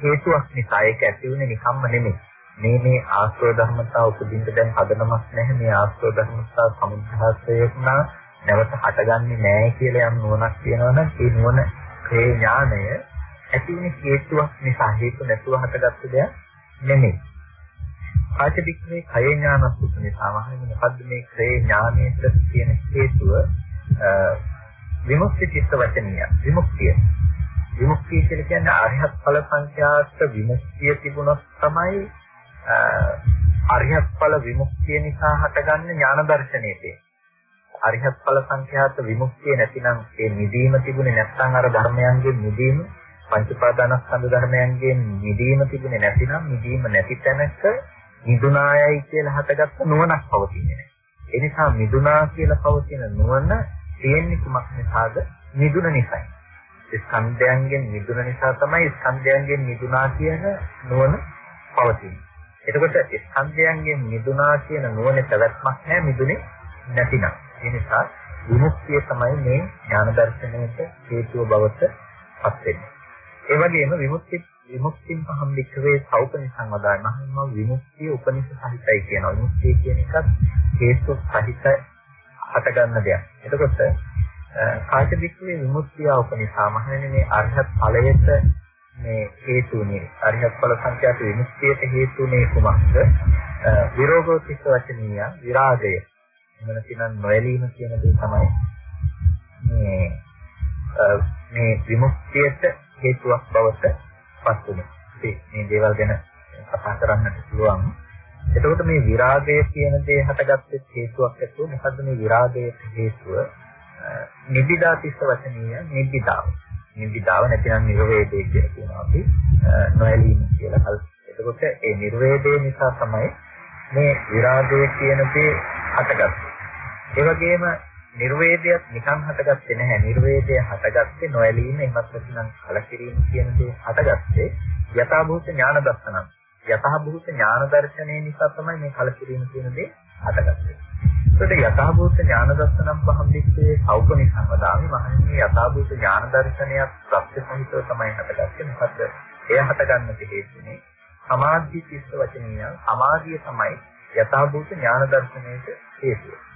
හේතුවක් නිසා ඒක ඇති වුණේ නිකම්ම නෙමෙයි. මේ මේ ආශ්‍රව ධර්මතා උපදින්න දැන් හදනමක් නැහැ මේ ආශ්‍රව ධර්මතා සමුදාහසයක් නා නැවත හටගන්නේ නැහැ කියලා යම් නුවණක් තියෙනවා නම් ඒ නුවණ ක්‍රේ ඥානය ඇති වෙන හේතුවක් නිසා හේතු නැතුව හටගත්ත දෙයක් නෙමෙයි. ආචිතික්‍රේ කය ඥානසුත් නිසා මහන්නේ මොකද්ද මේ ක්‍රේ ඥානයට තියෙන හේතුව විමුක්ති චිත්ත වචනීය විමුක්තිය. විමුක්තිය කියලා කියන්නේ ආර්යහත් ඵල සංඛ්‍යාත විමුක්තිය තිබුණොත් තමයි අරිහත් ඵල විමුක්තිය නිසා හටගන්න ඥාන දර්ශනයේදී අරිහත් ඵල සංඛ්‍යාත විමුක්තිය නැතිනම් ඒ නිදීම තිබුණේ නැත්නම් අර ධර්මයන්ගේ නිදීම පංච පාදානස්කන්ධ ධර්මයන්ගේ නිදීම තිබුණේ නැතිනම් නිදීම නැති තැනක නිදුනායයි කියලා හටගත්ත නුවණක් පවතින්නේ නැහැ. ඒ නිසා නිදුනා කියලා පවතින නුවණ තියෙන්නේ කුමක් නිසාද? නිදුන නිසායි. ස්කන්ධයන්ගෙන් නිදුන නිසා තමයි ස්කන්ධයන්ගෙන් නිදුනා කියන නුවණ පවතින්නේ. එතකොට ස්කන්ධයන්ගෙන් මිදුණා කියන නුවණ පැවැත්මක් නැහැ මිදුනේ නැතිනම්. ඒ නිසා විමුක්තිය තමයි මේ ඥාන දර්ශනයට හේතුව බවට පත් වෙන්නේ. ඒ වගේම විමුක්ති විමුක්තින් පහම් වික්‍රේ සෞපනි සංවදාන මහම විමුක්තිය උපනිෂ සහිතයි කියනවා. විමුක්තිය කියන එකත් හේතු සහිත හට ගන්න දෙයක්. එතකොට කාච වික්‍රේ විමුක්තිය උපනිෂා මහන්නේ මේ අරහත් ඵලයට මේ හේතුනේ අරිහත් ඵල සංඛ්‍යාත විමුක්තියට හේතුනේ කුමක්ද? විරෝධෝතිස්ස වචනීය විරාගය. එමන කියන නොයලීම කියන දේ තමයි මේ මේ විමුක්තියට හේතුවක් බවට පත් වෙනවා. මේ දේවල් ගැන කතා කරන්නට පුළුවන්. එතකොට මේ විරාගය කියන දේ හටගත්තේ හේතුවක් ඇතුව මොකද්ද මේ විරාගයේ හේතුව? නිබ්බිදා තිස්ස වචනීය නිබ්බිදාව. නිබ්බිදාව නැතිනම් නිර්වේදේ කියලා කියනවා අපි නොඇලීම කියලා. එතකොට ඒ නිර්වේදේ නිසා තමයි මේ විරාගය කියන දේ හටගත්තේ. ඒ වගේම නිර්වේදයක් නිකන් හටගත්තේ නැහැ. නිර්වේදය හටගත්තේ නොඇලීම එමත් නැතිනම් කලකිරීම කියන දේ හටගත්තේ යථාභූත ඥාන දර්ශනං. යථාභූත ඥාන දර්ශනය නිසා තමයි මේ කලකිරීම කියන දේ හටගත්තේ. ඒකට යථාභූත ඥාන දර්ශනම් පහම්දිස්සේ සෞපනිසං වදාමි මහන්නේ යථාභූත ඥාන දර්ශනයක් ප්‍රත්‍ය සහිතව තමයි හටගත්තේ. මොකද එය හටගන්නට හේතුනේ සමාධි තිස්ස වචනීය සමාධිය තමයි යථාභූත ඥාන දර්ශනයේ හේතුව.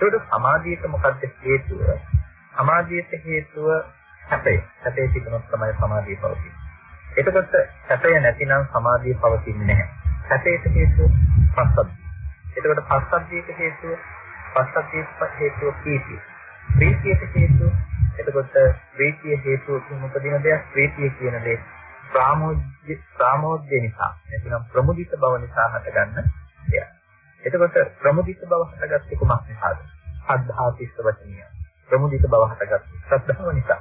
ඒකට සමාධියට මොකද්ද හේතුව? සමාධියට හේතුව සැපය. සැපේ තිබුණොත් තමයි සමාධිය පවතින්නේ. එතකොට සැපය නැතිනම් සමාධිය පවතින්නේ නැහැ. සැපේට හේතුව පස්සද්ධිය. එතකොට පස්සද්ධියට හේතුව පස්සද්ධියට හේතුව ප්‍රීතිය. ප්‍රීතියට හේතුව එතකොට ප්‍රීතිය හේතුවකින් උපදින දෙයක් ප්‍රීතිය කියන දේ ප්‍රාමෝද්‍ය ප්‍රාමෝද්‍ය නිසා නැතිනම් ප්‍රමුදිත බව නිසා හටගන්න දෙයක්. එතකොට ප්‍රමුදිත බව හටගත්තේ කුමක් නිසාද? සද්ධා තිස්ස වචනිය. ප්‍රමුදිත බව හටගත්තේ ශ්‍රද්ධාව නිසා.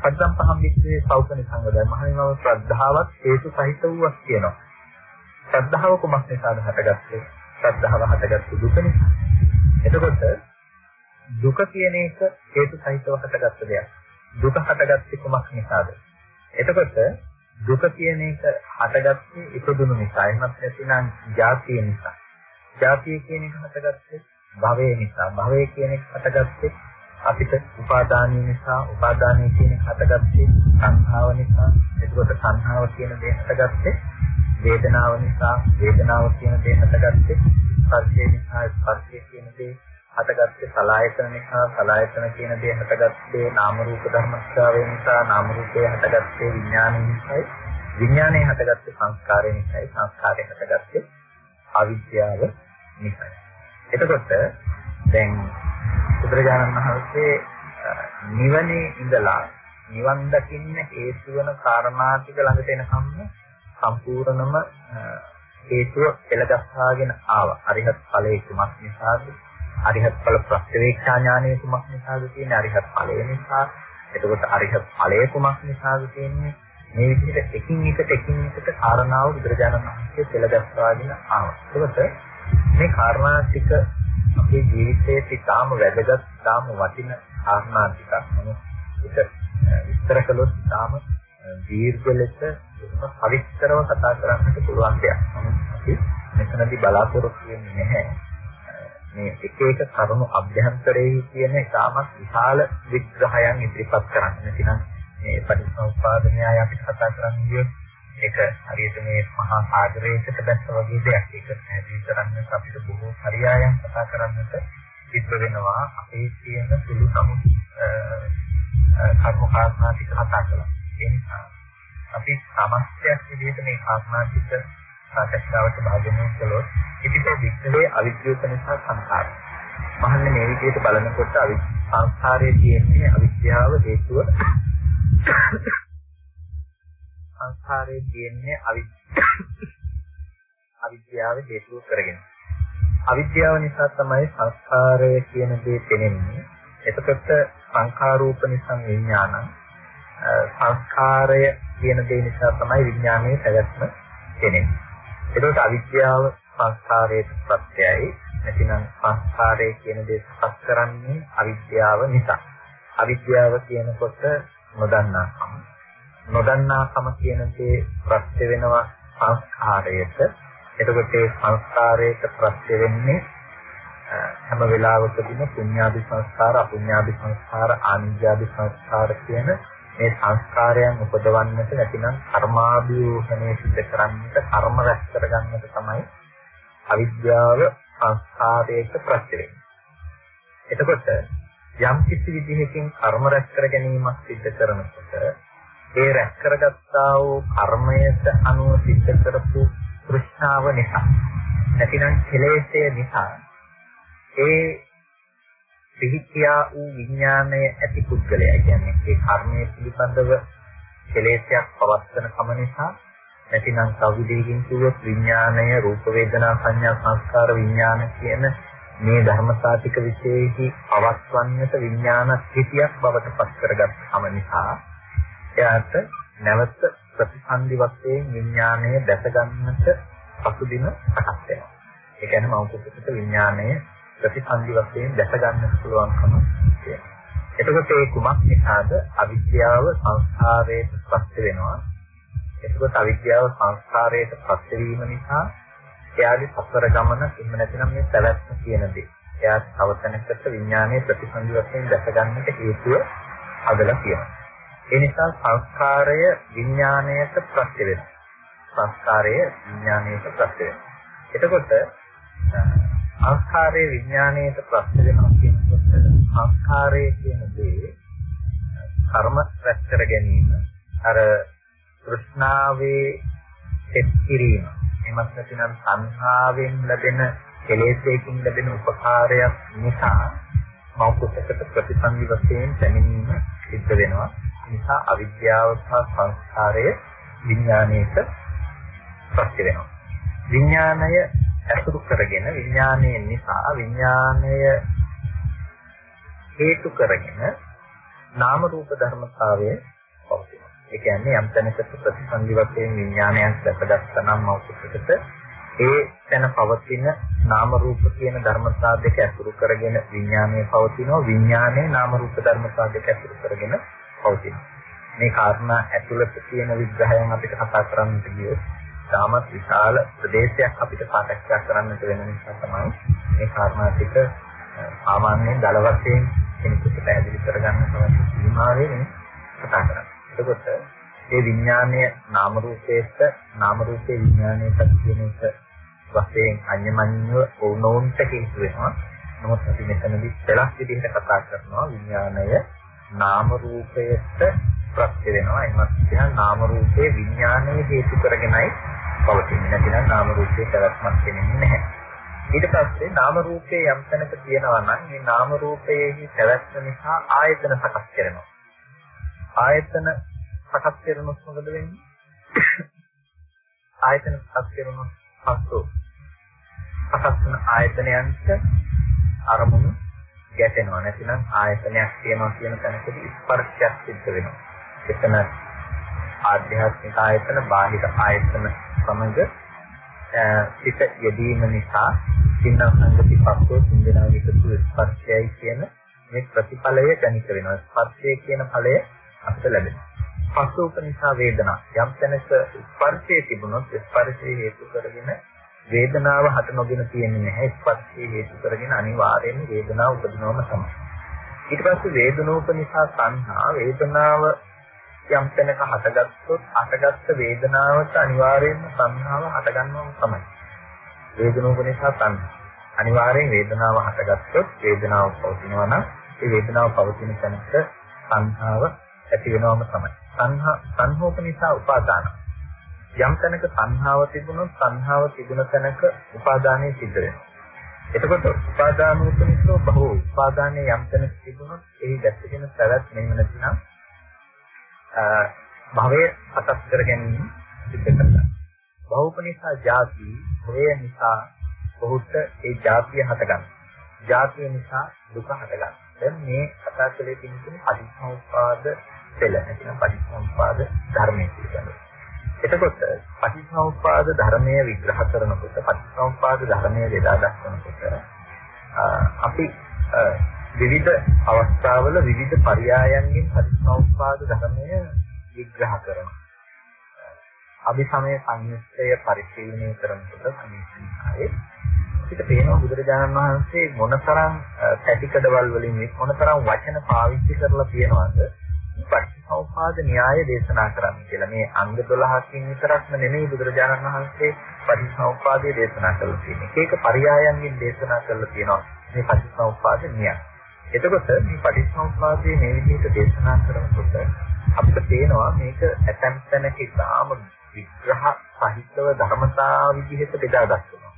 සද්දම් පහම් විශ්ේ සෞඛ්‍ය සංගදයි. මහණෙනිම ශ්‍රද්ධාවත් හේතු සහිත වූවක් කියනවා. ශ්‍රද්ධාව කුමක් නිසාද හටගත්තේ? ශ්‍රද්ධාව හටගත්තේ දුක නිසා. එතකොට දුක කියන එක හේතු සහිතව හටගත්ත දෙයක්. දුක හටගත්තේ කුමක් නිසාද? එතකොට දුක කියන එක හටගත්තේ ඉපදුණු නිසා. එහෙමත් නැතිනම් ජාතිය නිසා. ජාතිය කියන එක හටගත්තේ භවය නිසා. භවය කියන එක හටගත්තේ අපිට උපාදානිය නිසා. උපාදානිය කියන එක හටගත්තේ සංහාව නිසා. එතකොට සංහාව කියන දේ හටගත්තේ වේදනාව නිසා. වේදනාව කියන දේ හටගත්තේ ස්පර්ශය නිසා. ස්පර්ශය කියන දේ හටගත්තේ සලායතන නිසා. සලායතන කියන දේ හටගත්තේ නාම රූප ධර්මස්ථාවය නිසා. නාම රූපය හටගත්තේ විඥානය නිසායි. විඥානය හටගත්තේ සංස්කාරය නිසායි. සංස්කාරය හටගත්තේ අවිද්‍යාව නිසායි. එතකොට දැන් බුදුරජාණන් වහන්සේ නිවනේ ඉඳලා නිවන් දකින්න හේතු වෙන කාරණා ටික ළඟට එනකම්ම සම්පූර්ණම හේතුව පෙළගස්සාගෙන ආවා. අරිහත් ඵලයේ කුමක් නිසාද? අරිහත් ඵල ප්‍රත්‍යවේක්ෂා ඥානයේ කුමක් නිසාද කියන්නේ? අරිහත් ඵලය නිසා. එතකොට අරිහත් ඵලය කුමක් නිසාද කියන්නේ? මේ විදිහට එකින් එකට එකින් එකට කාරණාව බුදුරජාණන් වහන්සේ පෙළගස්සාගෙන ආවා. එතකොට මේ කාරණා ටික අපේ ජීවිතයේ ඉතාම වැදගත් ඉතාම වටින කාරණා ටිකක්. නමුත් ඒක විස්තර කළොත් ඉතාම දීර්ඝ ලෙස සවිස්තරව කතා කරන්නට පුළුවන් දෙයක්. නමුත් අපි මෙතනදී බලාපොරොත්තු වෙන්නේ නැහැ. මේ එක එක කරුණු අභ්‍යන්තරයේ කියන ඉතාමත් විශාල විග්‍රහයන් ඉදිරිපත් කරන්න. නැතිනම් මේ පටිච්චසමුප්පාද න්‍යාය අපි කතා කරන්නේ ඒක හරියට මේ මහා සාගරයකට දැස්ස වගේ දෙයක්. ඒක පැහැදිලි කරන්නත් අපිට බොහෝ පරයයන් කතා කරන්නට සිද්ධ වෙනවා. අපේ තියෙන සුළු සමු කර්ම කාරණා ටික කතා කළා. ඒ නිසා අපි සමස්තයක් විදිහට මේ කාරණා ටික සාකච්ඡාවට භාජනය කළොත් ඉතින් වික්‍රේ අවිද්‍යාව නිසා සංඛාරය. මහන්නේ මේ විදිහට බලනකොට සංස්කාරයේ තියෙන්නේ අවිද්‍යාව හේතුව සංස්කාරයේ තියෙන්නේ අවිද්‍යාව හේතුව කරගෙන. අවිද්‍යාව නිසා තමයි සංස්කාරය කියන දේ පෙනෙන්නේ. එතකොට සංඛාරූප නිසා විඥාන සංස්කාරය කියන දේ නිසා තමයි විඥානයේ පැවැත්ම පෙනෙන්නේ. එතකොට අවිද්‍යාව සංස්කාරයේ ප්‍රත්‍යයයි නැතිනම් සංස්කාරය කියන දේ සකස් කරන්නේ අවිද්‍යාව නිසා. අවිද්‍යාව කියනකොට නොදන්නාකම නොදන්නාකම කියන දේ ප්‍රත්‍ය වෙනවා සංස්කාරයට. එතකොට ඒ සංස්කාරයට ප්‍රත්‍ය වෙන්නේ හැම වෙලාවකදීම පුඤ්ඤාභි සංස්කාර, අපුඤ්ඤාභි සංස්කාර, ආනිජ්ජාභි සංස්කාර කියන මේ සංස්කාරයන් උපදවන්නට නැතිනම් කර්මාභියෝහණය සිද්ධ කරන්නට කර්ම රැස් කරගන්නට තමයි අවිද්‍යාව සංස්කාරයට ප්‍රත්‍ය වෙන්නේ. එතකොට යම් කිසි විදිහකින් කර්ම රැස් කර ගැනීමක් සිද්ධ කරනකොට ඒ රැස් කරගත්තා වූ කර්මයට අනුව සිද්ධ කරපු තෘෂ්ණාව නිසා නැතිනම් කෙලෙස්ය නිසා ඒ පිහිටියා වූ විඥාණය ඇති පුද්ගලයා කියන්නේ ඒ කර්මයේ පිළිබඳව කෙලෙසයක් පවත්තන කම නිසා නැතිනම් කවුදේකින් කිව්වොත් විඥාණය රූප වේදනා සංඥා සංස්කාර විඥාන කියන මේ ධර්මසාතික විශේෂී පවත්වන්නට විඥාන ස්ථිතියක් බවට පත් කරගත් කම නිසා එයාට නැවත ප්‍රතිසන්දි වශයෙන් විඥාණය දැස ගන්නට පසුබිම සකස් වෙනවා. ඒ කියන්නේ මෞඛ්‍යකට විඥාණය ප්‍රතිසන්දි වශයෙන් දැක ගන්න පුළුවන්කම තියෙනවා. එතකොට ඒ කුමක් නිසාද අවිද්‍යාව සංස්කාරයට පස්ස වෙනවා. එතකොට අවිද්‍යාව සංස්කාරයට පස්ස වීම නිසා එයාගේ සතර ගමන එහෙම නැතිනම් මේ පැවැත්ම කියන දේ. එයා අවතනකට විඥානයේ ප්‍රතිසන්දි වශයෙන් දැක ගන්නට හේතුව හදලා තියෙනවා. ඒ නිසා සංස්කාරය විඥාණයට ප්‍රත්‍ය වෙනවා. සංස්කාරය විඥාණයට ප්‍රත්‍ය වෙනවා. එතකොට සංස්කාරයේ විඥාණයට ප්‍රත්‍ය වෙනවා කියනකොට සංස්කාරය කියන දේ කර්ම රැස් කර ගැනීම අර තෘෂ්ණාවේ සෙත් කිරීම එමත් නැතිනම් සංහාවෙන් ලැබෙන කෙලෙසයකින් ලැබෙන උපකාරයක් නිසා මෞකසකට ප්‍රතිසන්දි වශයෙන් දැනීම සිද්ධ වෙනවා නිසා අවිද්‍යාව සහ සංස්කාරය විඥාණයට ප්‍රත්‍ය වෙනවා විඥාණය ඇසුරු කරගෙන විඥානයේ නිසා විඥානය හේතු කරගෙන නාම රූප ධර්මතාවයේ පවතිනවා. ඒ කියන්නේ යම් තැනකට ප්‍රතිසන්දි වශයෙන් විඥානයක් දැකගත්තා නම් මෞඛිකකට ඒ තැන පවතින නාම රූප කියන ධර්මතා දෙක ඇසුරු කරගෙන විඥානය පවතිනවා. විඥානයේ නාම රූප ධර්මතා දෙක ඇසුරු කරගෙන පවතිනවා. මේ කාරණා ඇතුළත තියෙන විග්‍රහයන් අපිට කතා කරන්නට ගියොත් තාමත් විශාල ප්‍රදේශයක් අපිට සාකච්ඡා කරන්නට වෙන නිසා තමයි මේ කාරණා ටික සාමාන්‍යයෙන් දල වශයෙන් කෙනෙකුට පැහැදිලි කරගන්න තමයි සීමාවේ කතා කරන්නේ. එතකොට මේ විඥානයේ නාම රූපේට නාම රූපේ විඥානයට කියන එක වශයෙන් අඤ්ඤමඤ්ඤව වුණොන්ට හේතු වෙනවා. නමුත් අපි මෙතනදී පළක් විදිහට කතා කරනවා විඥානය නාම රූපයට ප්‍රත්‍ය වෙනවා. එමත් කියන නාම රූපේ විඥානයේ හේතු කරගෙනයි පවතින්නේ නැතිනම් නාම රූපේ පැවැත්මක් වෙන්නේ නැහැ. ඊට පස්සේ නාම රූපයේ යම් තැනක තියෙනවා නම් මේ නාම රූපයේ පැවැත්ම නිසා ආයතන සකස් කරනවා. ආයතන සකස් කරනොත් මොකද වෙන්නේ? ආයතන සකස් කරනොත් පස්සෝ සකස් වෙන ආයතනයන්ට අරමුණු ගැටෙනවා නැතිනම් ආයතනයක් තියෙනවා කියන තැනකදී ස්පර්ශයක් සිද්ධ වෙනවා. එතන ආධ්‍යාත්මික ආයතන බාහිර ආයතන සමග සිත යෙදීම නිසා සින්න සංගති පස්සෝ සින්දනා විකසු ස්පර්ශයයි කියන මේ ප්‍රතිඵලය දැනිට වෙනවා ස්පර්ශය කියන ඵලය අපිට ලැබෙනවා පස්සෝප නිසා වේදනා යම් තැනක ස්පර්ශයේ තිබුණොත් ස්පර්ශයේ හේතු කරගෙන වේදනාව හට නොගෙන තියෙන්නේ නැහැ ස්පර්ශයේ හේතු කරගෙන අනිවාර්යයෙන්ම වේදනාව උපදිනවම තමයි ඊට පස්සේ වේදනෝප නිසා සංහා වේදනාව යම් තැනක හටගත්තොත් හටගත්ත වේදනාවට අනිවාර්යයෙන්ම සංහාව හටගන්නවම තමයි. වේදනෝප නිසා සංහා. අනිවාර්යෙන් වේදනාව හටගත්තොත් වේදනාව පවතිනවා නම් ඒ වේදනාව පවතින තැනක සංහාව ඇති වෙනවම තමයි. සංහා සංහෝප නිසා උපාදාන. යම් තැනක සංහාව තිබුණොත් සංහාව තිබුණ තැනක උපාදානය සිද්ධ වෙනවා. එතකොට උපාදානෝපනිසෝ බහෝ උපාදානයේ යම් තැනක තිබුණොත් එහි දැක්කෙන සරත් මෙහෙම නැතිනම් භවය අතස් කර ගැනීම සිද්ධ කරනවා. බහුපනිසා ජාති හේ නිසා බොහෝට ඒ ජාතිය හටගන්නවා. ජාතිය නිසා දුක හටගන්නවා. දැන් මේ කතා කළේ තියෙන්නේ අනිත්‍ය උපාද පෙළ නැතිනම් පටිච්චසමුප්පාද ධර්මයේ පිළිබඳව. එතකොට පටිච්චසමුප්පාද ධර්මය විග්‍රහ කරනකොට පටිච්චසමුප්පාද ධර්මය බෙදා දක්වනකොට අපි විවිධ අවස්ථාවල විවිධ පරයයන්ගෙන් පටිච්චසමුප්පාද ධර්මය විග්‍රහ කරනවා. අභිසමය සංයුක්තය පරිශීලනය කරනකොට සංයුක්තයේ අපිට පේනවා බුදුරජාණන් වහන්සේ මොනතරම් පැතිකඩවල් වලින් මොනතරම් වචන පාවිච්චි කරලා තියෙනවද පටිච්චසමුප්පාද න්‍යාය දේශනා කරන්න කියලා. මේ අංග 12කින් විතරක්ම නෙමෙයි බුදුරජාණන් වහන්සේ පටිච්චසමුප්පාදය දේශනා කරලා තියෙන්නේ. ඒක පරයයන්ගෙන් දේශනා කරලා තියෙනවා. මේ පටිච්චසමුප්පාද න්‍යාය. එතකොට මේ පටිච්චසමුප්පාදයේ මේ විදිහට දේශනා කරනකොට අපිට පේනවා මේක ඇතැම් තැනක ඉතාම විග්‍රහ සහිතව ධර්මතා විදිහට බෙදා දක්වනවා.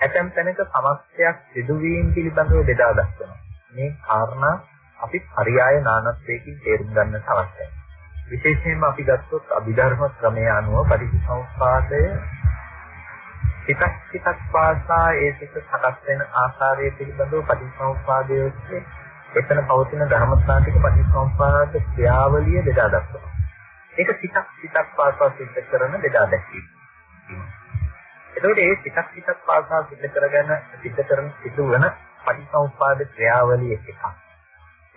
ඇතැම් තැනක සමස්තයක් සිදුවීම් පිළිබඳව බෙදා දක්වනවා. මේ කාරණා අපි පරයය නානත්වයෙන් තේරුම් ගන්නට අවශ්‍යයි. විශේෂයෙන්ම අපි ගත්තොත් අභිධර්ම ක්‍රමය අනුව පටිච්චසමුප්පාදය පිටක් පිටක් පාසා ඒ සිත සකස් වෙන ආකාරය පිළිබඳව පටිච්චසමුප්පාදයේ ඔස්සේ එතන පවතින ධර්මතා ටික පටිච්චසමුප්පාද ක්‍රියාවලිය බෙදා දක්වනවා. ඒක සිතක් සිතක් පාසා සිද්ධ කරන බෙදා දැක්වීම. එතකොට ඒ සිතක් සිතක් පාසා සිද්ධ කරගෙන සිද්ධ කරන සිදුවන පටිසමුපාද ක්‍රියාවලිය එකක්.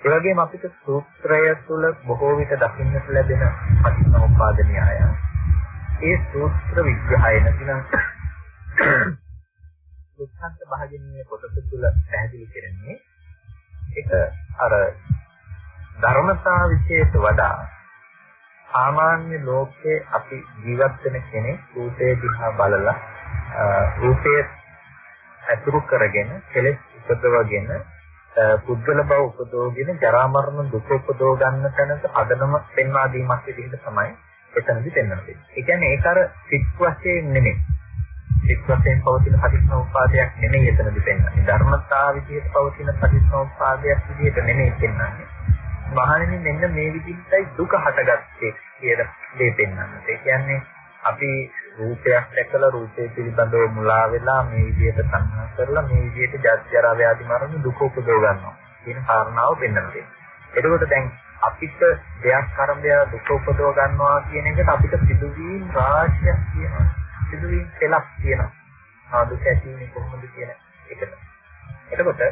ඒ වගේම අපිට සූත්‍රය තුළ බොහෝ විට දකින්නට ලැබෙන පටිසමුපාද න්‍යාය. ඒ සූත්‍ර විග්‍රහය නැතිනම් දුක්ඛන්ත භාජනීය කොටස තුළ පැහැදිලි කරන්නේ ඒක අර ධර්මතා විශේෂ වඩා සාමාන්‍ය ලෝකයේ අපි ජීවත් වෙන කෙනෙක් රූපේ දිහා බලලා රූපය ඇතුරු කරගෙන කෙලෙස් උපදවගෙන පුද්ගල බව උපදවගෙන ජරා මරණ දුක උපදව ගන්න තැනට පදනම පෙන්වා දීමක් විදිහට තමයි එතනදි පෙන්වන්නේ. ඒ කියන්නේ ඒක අර සිත් වශයෙන් නෙමෙයි. සිත් වශයෙන් පවතින පටිච්චසමුප්පාදයක් නෙමෙයි එතනදි පෙන්වන්නේ. ධර්මතාව විදිහට පවතින පටිච්චසමුප්පාදයක් විදිහට නෙමෙයි පෙන්වන්නේ. මහණෙනි මෙන්න මේ විදිහටයි දුක හටගත්තේ කියන දේ පෙන්වන්නේ. ඒ කියන්නේ අපි රූපයක් දැකලා රූපය පිළිබඳව මුලා වෙලා මේ විදිහට සංහා කරලා මේ විදිහට ජාති ජරා ව්‍යාධි මරණ දුක උපදව ගන්නවා කියන කාරණාව පෙන්වනවා. එතකොට දැන් අපිට දෙයක් කරඹය දුක උපදව ගන්නවා කියන එකට අපිට සිදුවීම් රාශියක් තියෙනවා. සිදුවීම් පෙළක් තියෙනවා. ආ දුක ඇති වෙන්නේ කොහොමද කියන එකට. එතකොට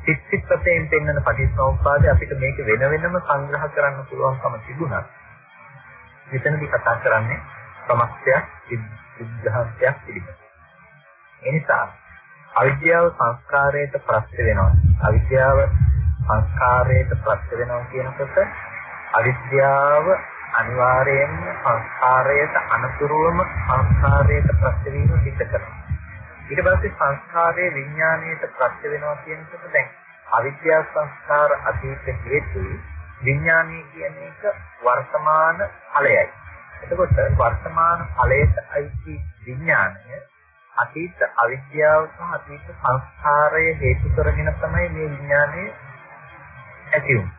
සිත් සිත් වශයෙන් පෙන්වන පටිච්චසමුප්පාදේ අපිට මේක වෙන වෙනම සංග්‍රහ කරන්න පුළුවන්කම තිබුණා. මෙතනදී කතා කරන්නේ සමස්තයක් සිද්ධාන්තයක් පිළිබඳ. එනිසා අවිද්‍යාව සංස්කාරයට ප්‍රත්‍ය වෙනවා. අවිද්‍යාව සංස්කාරයට ප්‍රත්‍ය වෙනවා කියනකොට අවිද්‍යාව අනිවාර්යයෙන්ම සංස්කාරයට අනුතුරුවම සංස්කාරයට ප්‍රත්‍ය වීම සිද්ධ කරනවා. ඊට පස්සේ සංස්කාරයේ විඥාණයට ප්‍රත්‍ය වෙනවා කියනකොට දැන් අවිද්‍යාව සංස්කාර අතීත හේතු විඥානීය කියන එක වර්තමාන ඵලයයි. එතකොට වර්තමාන ඵලයට අයිති විඥානය අතීත අවිද්‍යාව සහ අතීත සංස්කාරය හේතු කරගෙන තමයි මේ විඥානය ඇති වුනේ.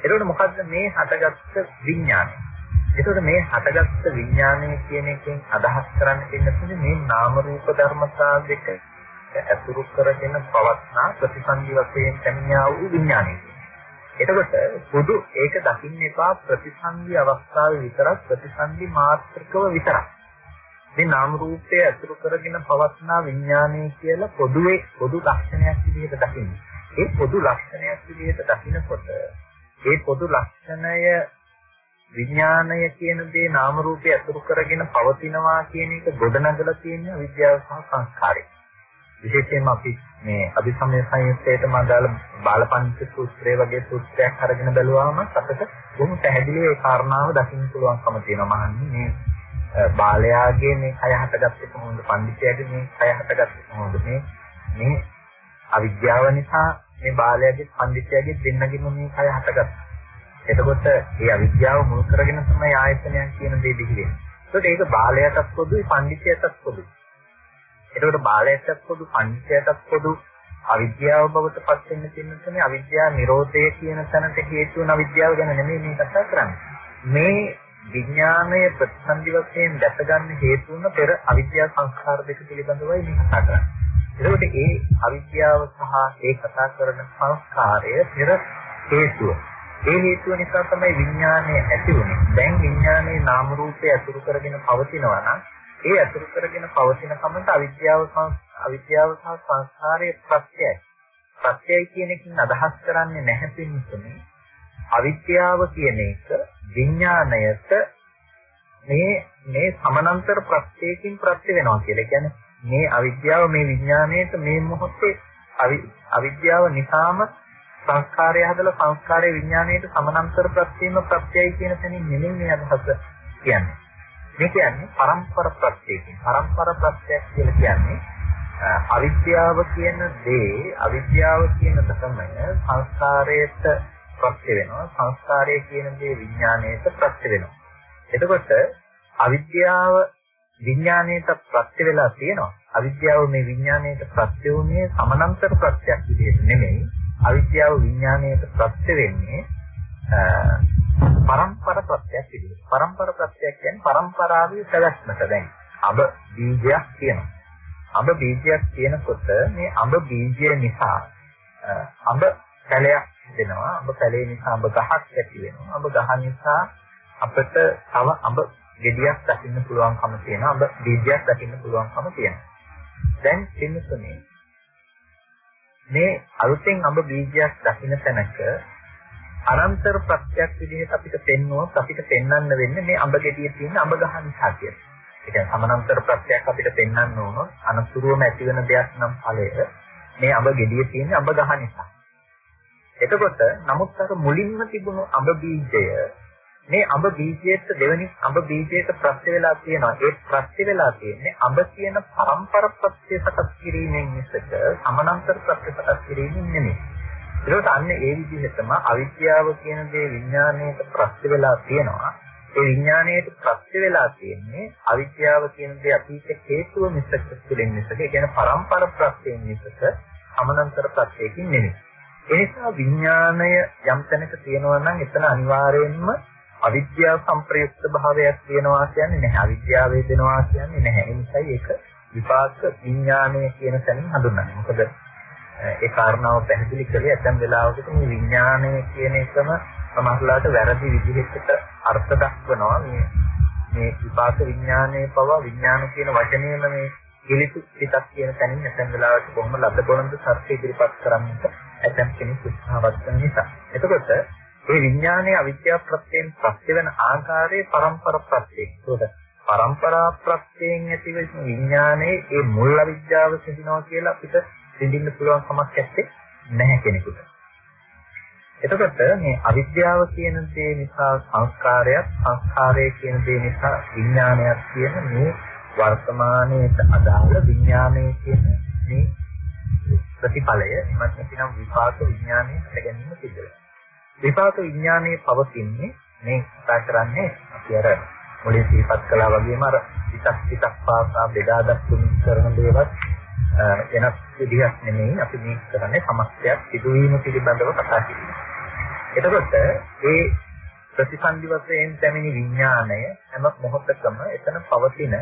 එතකොට මොකද්ද මේ හටගත්ත විඥානය? එතකොට මේ හටගත්ත විඥානය කියන එකෙන් අදහස් කරන්න තියෙන්නේ මේ නාම රූප ධර්මතා දෙක ඇසුරු කරගෙන පවත්නා ප්‍රතිසන්දි වශයෙන් පැමිණියා වූ විඥානය. එතකොට පොදු ඒක දකින්න එපා ප්‍රතිසන්දි අවස්ථාවේ විතරක් ප්‍රතිසන්දි මාත්‍රිකව විතරක්. මේ නාම රූපය අතුරු කරගෙන පවස්නා විඥානය කියලා පොදුවේ පොදු ලක්ෂණයක් විදිහට දකින්න. ඒ පොදු ලක්ෂණයක් විදිහට දකිනකොට ඒ පොදු ලක්ෂණය විඥානය කියන දේ නාම රූපය අතුරු කරගෙන පවතිනවා කියන එක ගොඩනගලා තියෙන විද්‍යාව සහ සංස්කාරය. විශේෂයෙන්ම අපි මේ අභිසමය සංයුත්තේටම අදාළ බාලපංච සූත්‍රය වගේ සූත්‍රයක් අරගෙන බැලුවාම අපිට බොහොම පැහැදිලිව ඒ කාරණාව දකින්න පුළුවන්කම තියෙනවා මහන්නේ මේ බාලයාගේ මේ කය හටගත්තේ කොහොමද පඬිතුයාගේ මේ කය හටගත්තේ කොහොමද මේ මේ අවිද්‍යාව නිසා මේ බාලයාගේ පඬිතුයාගේ දෙන්නගෙම මේ කය හටගත්තා එතකොට මේ අවිද්‍යාව මුල් කරගෙන තමයි ආයතනයන් කියන දේ දිහි වෙන්නේ. ඒකට ඒක බාලයටත් පොදුයි පඬිතුයාටත් පොදුයි. එතකොට බාලයටත් පොදු පංචයටත් පොදු අවිද්‍යාව බවට පත් වෙන්න තියෙන්නේ අවිද්‍යාව නිරෝධය කියන තැනට හේතු වන අවිද්‍යාව ගැන නෙමෙයි මේ කතා කරන්නේ. මේ විඥානය ප්‍රතිසන්දි වශයෙන් දැකගන්න හේතු වන පෙර අවිද්‍යා සංස්කාර දෙක පිළිබඳවයි මේ කතා කරන්නේ. එතකොට ඒ අවිද්‍යාව සහ ඒ කතා කරන සංස්කාරය පෙර හේතුව. ඒ හේතුව නිසා තමයි විඥානය ඇති වුනේ. දැන් විඥානයේ නාම රූපය අතුරු කරගෙන පවතිනවා නම් ඒ අතුරු කරගෙන පවතින කමට අවිද්‍යාව අවිද්‍යාව සහ සංස්කාරයේ ප්‍රත්‍යයයි. ප්‍රත්‍යයයි කියන එකකින් අදහස් කරන්නේ නැහැ පින්තුනේ. අවිද්‍යාව කියන එක විඥාණයට මේ මේ සමානතර ප්‍රත්‍යයකින් ප්‍රත්‍ය වෙනවා කියලා. කියන්නේ මේ අවිද්‍යාව මේ විඥාණයට මේ මොහොතේ අවිද්‍යාව නිසාම සංස්කාරය හදලා සංස්කාරයේ විඥාණයට සමානතර ප්‍රත්‍යයම ප්‍රත්‍යයයි කියන තැනින් නෙමෙයි මේ අදහස කියන්නේ. මේ කියන්නේ පරම්පර ප්‍රත්‍යයෙන්. පරම්පර ප්‍රත්‍යක් කියලා කියන්නේ අවිද්‍යාව කියන දේ අවිද්‍යාව කියන ධර්මය සංස්කාරයට ප්‍රත්‍ය වෙනවා. සංස්කාරය කියන දේ විඥාණයට ප්‍රත්‍ය වෙනවා. එතකොට අවිද්‍යාව විඥාණයට ප්‍රත්‍ය වෙලා තියෙනවා. අවිද්‍යාව මේ විඥාණයට ප්‍රත්‍ය වුණේ සමානතර ප්‍රත්‍යක් විදිහට නෙමෙයි. අවිද්‍යාව විඥාණයට ප්‍රත්‍ය වෙන්නේ පරම්පර ප්‍රත්‍යක් විදිහට. පරම්පර ප්‍රත්‍යක් කියන්නේ පරම්පරාවේ පැවැත්මට දැන් අබ බීජයක් තියෙනවා. අබ බීජයක් තියෙනකොට මේ අබ බීජය නිසා අබ පැලයක් දෙනවා. අබ පැලේ නිසා අබ ගහක් ඇති වෙනවා. අබ ගහ නිසා අපිට තව අබ ගෙඩියක් දකින්න පුළුවන්කම තියෙනවා. අබ බීජයක් දකින්න පුළුවන්කම තියෙනවා. දැන් පින්නතුනේ මේ අලුතෙන් අබ බීජයක් දකින්න තැනක අනන්තර ප්‍රත්‍යක් විදිහට අපිට පෙන්වුවොත් අපිට පෙන්වන්න වෙන්නේ මේ අඹ ගෙඩියේ තියෙන අඹ ගහ නිසා කියලා. ඒ කියන්නේ සමානතර ප්‍රත්‍යක් අපිට පෙන්වන්න ඕන අනතුරුවම ඇති වෙන දෙයක් නම් ඵලය මේ අඹ ගෙඩියේ තියෙන අඹ ගහ නිසා. එතකොට නමුත් අර මුලින්ම තිබුණු අඹ බීජය මේ අඹ බීජයට දෙවෙනි අඹ බීජයට ප්‍රත්‍ය වෙලා තියෙනවා. ඒ ප්‍රත්‍ය වෙලා තියෙන්නේ අඹ කියන පරම්පර ප්‍රත්‍ය සකස් කිරීමෙන් මිසක සමානතර ප්‍රත්‍ය සකස් කිරීමෙන් නෙමෙයි. ඒකට අන්න ඒ විදිහටම අවිද්‍යාව කියන දේ විඥාණයට ප්‍රත්‍ය වෙලා තියෙනවා. ඒ විඥාණයට ප්‍රත්‍ය වෙලා තියෙන්නේ අවිද්‍යාව කියන දේ අතීත හේතුව මිසක තුළින් මිසක ඒ කියන්නේ පරම්පර ප්‍රත්‍යයෙන් මිසක සමනන්තර ප්‍රත්‍යයෙන් නෙමෙයි. ඒ නිසා විඥාණය යම් තැනක තියෙනවා නම් එතන අනිවාර්යයෙන්ම අවිද්‍යාව සංප්‍රයුක්ත භාවයක් තියෙනවා කියන්නේ නැහැ. අවිද්‍යාව වේදෙනවා කියන්නේ නැහැ. ඒ නිසා ඒක විපාක විඥාණය කියන තැනින් හඳුන්වන්නේ. මොකද ඒ කාරණාව පැහැදිලි කළේ ඇතැම් වෙලාවකට මේ විඥානය කියන එකම සමහරලාට වැරදි විදිහකට අර්ථ දක්වනවා මේ මේ විපාක විඥානයේ පව විඥාන කියන වචනයම මේ කිලිතු පිටක් කියන තැනින් ඇතැම් වෙලාවට කොහොම ලද බොළඳ සත්‍ය ඉදිරිපත් කරන්නට ඇතැම් කෙනෙක් උත්සාහවත් වෙන නිසා. එතකොට මේ විඥානයේ අවිද්‍යාව ප්‍රත්‍යයෙන් ප්‍රත්‍ය වෙන ආකාරයේ පරම්පර ප්‍රත්‍යයෙන්. ඒකට පරම්පරා ප්‍රත්‍යයෙන් ඇතිවෙන විඥානයේ ඒ මුල් අවිද්‍යාව සිටිනවා කියලා අපිට විඳින්න පුළුවන් කමක් නැත්තේ නැහැ කෙනෙකුට. එතකොට මේ අවිද්‍යාව කියන දේ නිසා සංස්කාරයක් සංස්කාරය කියන දේ නිසා විඥානයක් කියන මේ වර්තමානයේට අදාළ විඥානය කියන මේ ප්‍රතිඵලය එමත් නැතිනම් විපාක විඥානයේ හටගැනීම සිද්ධ වෙනවා. විපාක විඥානයේ පවතින්නේ මේ කතා කරන්නේ අපි අර මුලින් සිහිපත් කළා වගේම අර විතක් විතක් පාසා බෙදා දක්වමින් කරන දේවල් වෙනස් විදිහක් නෙමෙයි අපි මේ කරන්නේ සමස්තයක් සිදුවීම පිළිබඳව කතා කිරීම. එතකොට ඒ ප්‍රතිසන්දි වශයෙන් පැමිණි විඥාණය හැම මොහොතකම එතන පවතින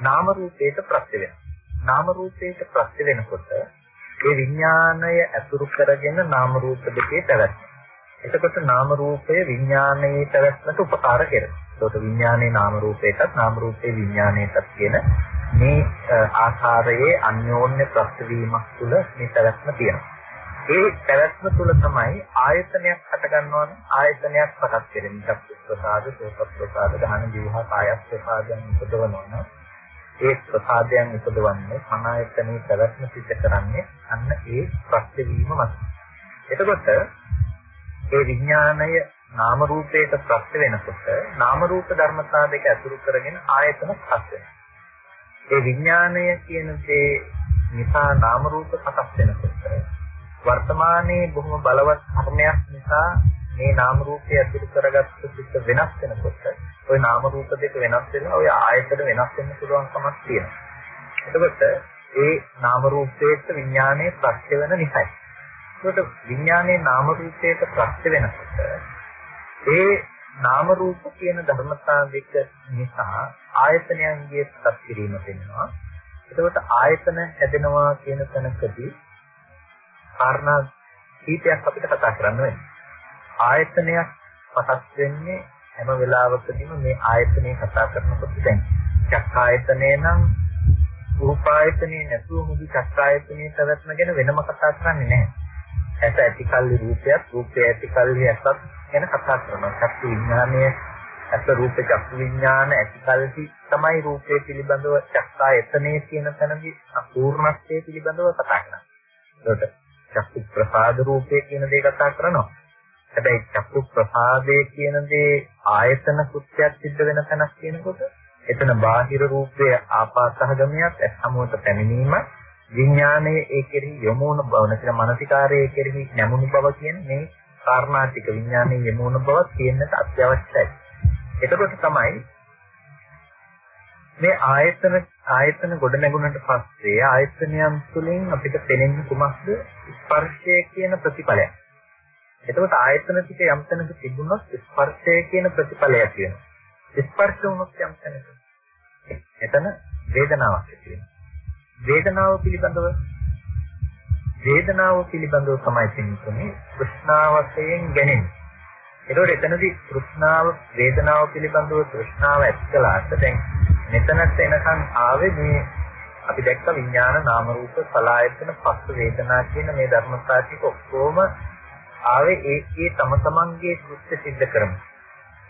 නාම රූපයට ප්‍රත්‍ය වෙනවා. නාම රූපයට ප්‍රත්‍ය වෙනකොට ඒ විඥාණය ඇසුරු කරගෙන නාම රූප දෙකේ පැවැත්ම. එතකොට නාම රූපය විඥාණයේ පැවැත්මට උපකාර කරනවා. ඒකට විඥානයේ නාම රූපයටත් නාම රූපයේ විඥානයටත් කියන මේ ආකාරයේ අන්‍යෝන්‍ය ප්‍රතිවීමක් තුළ මේ පැවැත්ම තියෙනවා. ඒ පැවැත්ම තුළ තමයි ආයතනයක් හටගන්නවා ආයතනයක් පටස් වෙන්නේ. ප්‍රසාද, සෝත ප්‍රසාද, ගහන ජීවහා කායස් ප්‍රසාදයන් උපදවනවා. ඒ ප්‍රසාදයන් උපදවන්නේ අනායතනයේ පැවැත්ම සිද්ධ කරන්නේ අන්න ඒ ප්‍රතිවීම මත. එතකොට ඒ විඥාණය නාම රූපයට ප්‍රත්‍ය වෙනකොට නාම රූප ධර්මතා දෙක අතුරු කරගෙන ආයතන පස් වෙනවා. ඒ විඥාණය කියන දේ නිසා නාම රූප සකස් වෙනකොට වර්තමානයේ බොහොම බලවත් කර්මයක් නිසා මේ නාම රූපය අතුරු කරගත්ත සිත් වෙනස් වෙනකොට ওই නාම රූප දෙක වෙනස් වෙනවා ඔය ආයතන වෙනස් වෙන්න පුළුවන් කමක් තියෙනවා. එතකොට ඒ නාම රූපයට විඥානයේ ප්‍රත්‍ය වෙන නිසායි. එතකොට විඥානයේ නාම රූපයට ප්‍රත්‍ය වෙනකොට ඒ නාම රූප කියන ධර්මතා දෙක නිසා ආයතනයන්ගේ සකස් කිරීම වෙනවා. එතකොට ආයතන හැදෙනවා කියන තැනකදී කාරණා කීපයක් අපිට කතා කරන්න වෙනවා. ආයතනයක් පසක් වෙන්නේ හැම වෙලාවකදීම මේ ආයතනය කතා කරනකොට දැන් චක්කායතනය නම් රූපායතනයේ නැතුව මුදි චක්කායතනයේ පැවැත්ම ගැන වෙනම කතා කරන්නේ නැහැ. ඇස ඇතිකල්ලි රූපයක්, රූපය ඇතිකල්ලි ඇසත් ගැන කතා කරනවා. චක්කු විඥානය අස රූප චක්කු විඥාන ඇතිකල්හි තමයි රූපය පිළිබඳව චක්කා එතනේ කියන තැනදී අපූර්ණත්වයේ පිළිබඳව කතා කරන්නේ. ඒකට චක්කු ප්‍රසාද රූපය කියන දේ කතා කරනවා. හැබැයි චක්කු ප්‍රසාදයේ කියන දේ ආයතන කෘත්‍යයක් සිද්ධ වෙන තැනක් කියනකොට එතන බාහිර රූපයේ ආපාසහගමයක් සමුවට පැමිණීම විඥානයේ ඒ කෙරෙහි යොමු වන බව නැතිනම් මානසිකාරයේ කෙරෙහි නැමුණු බව කියන්නේ මේ කාරණා ටික විඥානයේ යමුණු බව කියන්නට අත්‍යවශ්‍යයි. එතකොට තමයි මේ ආයතන ආයතන ගොඩ නැගුණට පස්සේ ආයතනයන් තුළින් අපිට පෙනෙන්නේ කුමක්ද ස්පර්ශය කියන ප්‍රතිඵලය. එතකොට ආයතන ටික යම් තැනක තිබුණොත් ස්පර්ශය කියන ප්‍රතිඵලයක් වෙනවා. ස්පර්ශ වුණොත් යම් තැනක එතන වේදනාවක් ඇති වෙනවා. වේදනාව පිළිබඳව වේදනාව පිළිබඳව තමයි තියෙන්නේ තෘෂ්ණාවයෙන් ගැනෙන්නේ. ඒකෝට එතනදී තෘෂ්ණාව වේදනාව පිළිබඳව තෘෂ්ණාව ඇති කළාට දැන් මෙතනට එනකන් ආවේ මේ අපි දැක්ක විඥාන නාම රූප සලආයතන පස්ස වේදනා කියන මේ ධර්මතාවික ඔක්කොම ආවේ ඒකේ තම තමන්ගේ කෘත්‍ය සිද්ධ කරමු.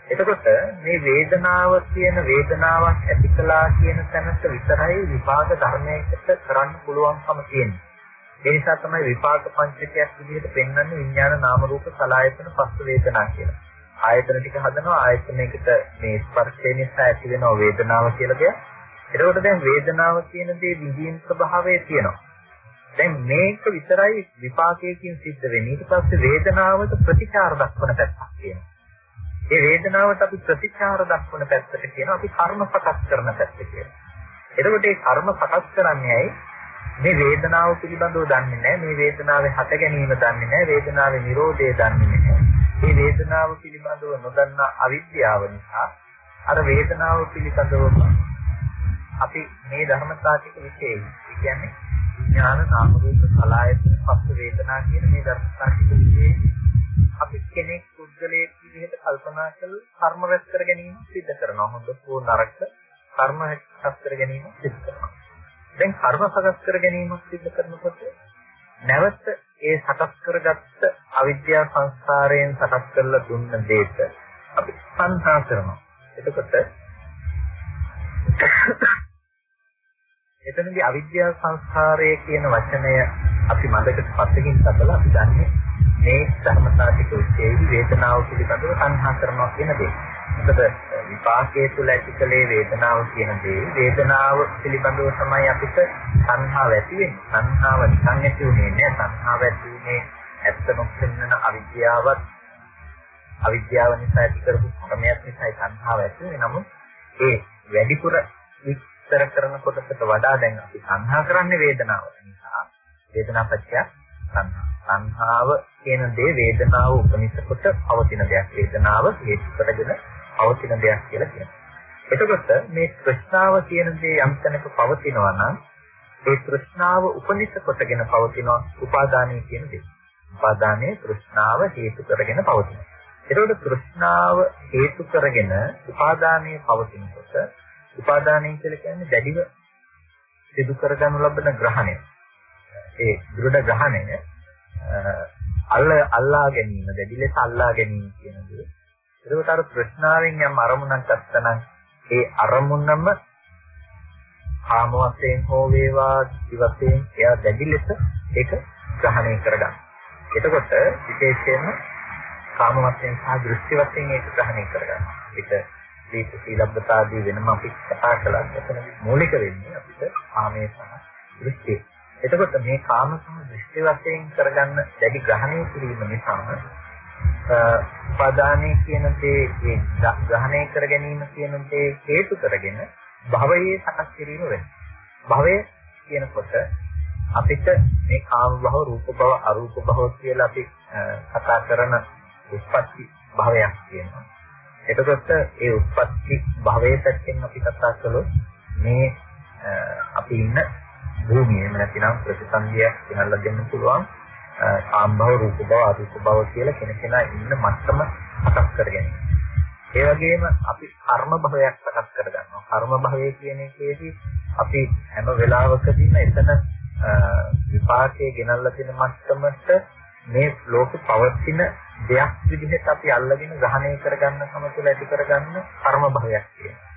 එතකොට මේ වේදනාව කියන වේදනාවක් ඇති කළා කියන තැනට විතරයි විපාක ධර්මයකට කරන්න පුළුවන්කම තියෙන්නේ. ඒ නිසා තමයි විපාක පංචකයක් විදිහට පෙන්වන්නේ විඥාන නාම රූප සලආයතන පස්ස වේදනා කියලා. ආයතන ටික හදනවා ආයතනයකට මේ ස්පර්ශය නිසා ඇති වෙන වේදනාව කියලා දෙයක්. එතකොට දැන් වේදනාව කියන දේ විඳින ස්වභාවය තියෙනවා. දැන් මේක විතරයි විපාකයකින් සිද්ධ වෙන්නේ. ඊට පස්සේ වේදනාවට ප්‍රතිචාර දක්වන පැත්තක් තියෙනවා. ඒ වේදනාවට අපි ප්‍රතිචාර දක්වන පැත්තට කියනවා අපි කර්ම සකස් කරන පැත්ත කියලා. එතකොට මේ කර්ම සකස් කරන්නේ ඇයි? මේ වේදනාව පිළිබඳව දන්නේ නැහැ. මේ වේදනාවේ හට ගැනීම දන්නේ නැහැ. වේදනාවේ Nirodhe දන්නේ නැහැ. මේ වේදනාව පිළිබඳව නොදන්නා අවිද්‍යාව නිසා අර වේදනාව පිළිබඳව අපි මේ ධර්මතා ටික විශේෂයි. ඒ කියන්නේ ඥාන නාම රූප සලආයතන පස්ස වේදනා කියන මේ ධර්මතා ටික විශේෂයි. අපි කෙනෙක් පුද්ගලයෙක් විදිහට කල්පනා කළ කර්ම රැස් කර ගැනීම සිද්ධ කරනවා. හොඳ හෝ නරක කර්ම රැස් කර ගැනීම සිද්ධ කරනවා. දැන් කර්ම සකස් කර ගැනීම සිද්ධ කරනකොට නැවත ඒ සකස් කරගත්ත අවිද්‍යා සංස්කාරයෙන් සකස් කරලා දුන්න දෙයට අපි සංසා කරනවා. එතකොට එතනදී අවිද්‍යා සංස්කාරය කියන වචනය අපි මතකට පස්සකින් තබලා අපි දන්නේ මේ ධර්මතාවික විශේෂී වේදනාව පිළිබඳව සංහා කරනවා කියන දේ. මොකද විපාකයේ තුල ඇතිකලේ වේදනාව කියන දේ වේදනාව පිළිබඳව තමයි අපිට සංහාව ඇති වෙන්නේ. සංහාව නිකන් ඇති වෙන්නේ නෑ. සංහාව ඇති වෙන්නේ ඇත්ත නොපෙන්නන අවිද්‍යාවත් අවිද්‍යාව නිසා ඇති කරපු කර්මයක් නිසායි සංහාව ඇති වෙන්නේ. නමුත් ඒ වැඩිපුර විස්තර කරන කොටසට වඩා දැන් අපි සංහා කරන්නේ වේදනාව නිසා. වේදනාපච්චය සංහා. සංහාව කියන දේ වේදනාව උපනිෂ කොට පවතින දෙයක්. වේදනාව හේතු කරගෙන පවතින දෙයක් කියලා කියනවා. එතකොට මේ තෘෂ්ණාව කියන දේ යම් තැනක පවතිනවා නම් ඒ තෘෂ්ණාව උපනිෂ කොටගෙන පවතින උපාදානය කියන දේ. උපාදානයේ තෘෂ්ණාව හේතු කරගෙන පවතිනවා. එතකොට තෘෂ්ණාව හේතු කරගෙන උපාදානයේ පවතිනකොට උපාදානය කියලා කියන්නේ දැඩිව සිදු කරගනු ලබන ග්‍රහණය. ඒ දෘಢ ග්‍රහණය අල්ල අල්ලා ගැනීම දැඩි ලෙස අල්ලා ගැනීම කියන දේ. ඒකට අර ප්‍රශ්නාවෙන් යම් අරමුණක් ගත්තනම් ඒ අරමුණම කාම වශයෙන් හෝ වේවා දිවසෙන් එයා දැඩි ලෙස ඒක ග්‍රහණය කරගන්න. එතකොට විශේෂයෙන්ම කාම වශයෙන් සහ දෘෂ්ටි වශයෙන් ඒක ග්‍රහණය කරගන්න. ඒක දීප සීලබ්බතාදී වෙනම අපි කතා කළා. එතන මූලික වෙන්නේ අපිට කාමයේ සහ දෘෂ්ටි. එතකොට මේ කාම සම දෘෂ්ටි වශයෙන් කරගන්න දැඩි ග්‍රහණය කිරීම නිසා උපාදානයේ කියන දේ ඒ ග්‍රහණය කර ගැනීම කියන දේ හේතු කරගෙන භවයේ සකස් කිරීම වෙනවා. භවය කියනකොට අපිට මේ කාම භව, රූප භව, අරූප භව කියලා අපි කතා කරන උත්පත්ති භවයක් කියනවා. එතකොට ඒ උත්පත්ති භවයේ පැත්තෙන් අපි කතා කළොත් මේ අපි ඉන්න භූමිය එහෙම නැතිනම් ප්‍රතිසන්දියක් ගෙනල්ලා දෙන්න පුළුවන් සාම්භව රූප බව අරූප බව කියලා කෙනකෙනා ඉන්න මට්ටම සකස් කරගන්න. ඒ වගේම අපි කර්ම භවයක් සකස් කරගන්නවා. කර්ම භවය කියන එකේදී අපි හැම වෙලාවකදීම එතන විපාකයේ ගෙනල්ලා දෙන මට්ටමට මේ ලෝක පවතින දෙයක් විදිහට අපි අල්ලගෙන ග්‍රහණය කරගන්න සම තුළ ඇති කරගන්න කර්ම භවයක් කියනවා.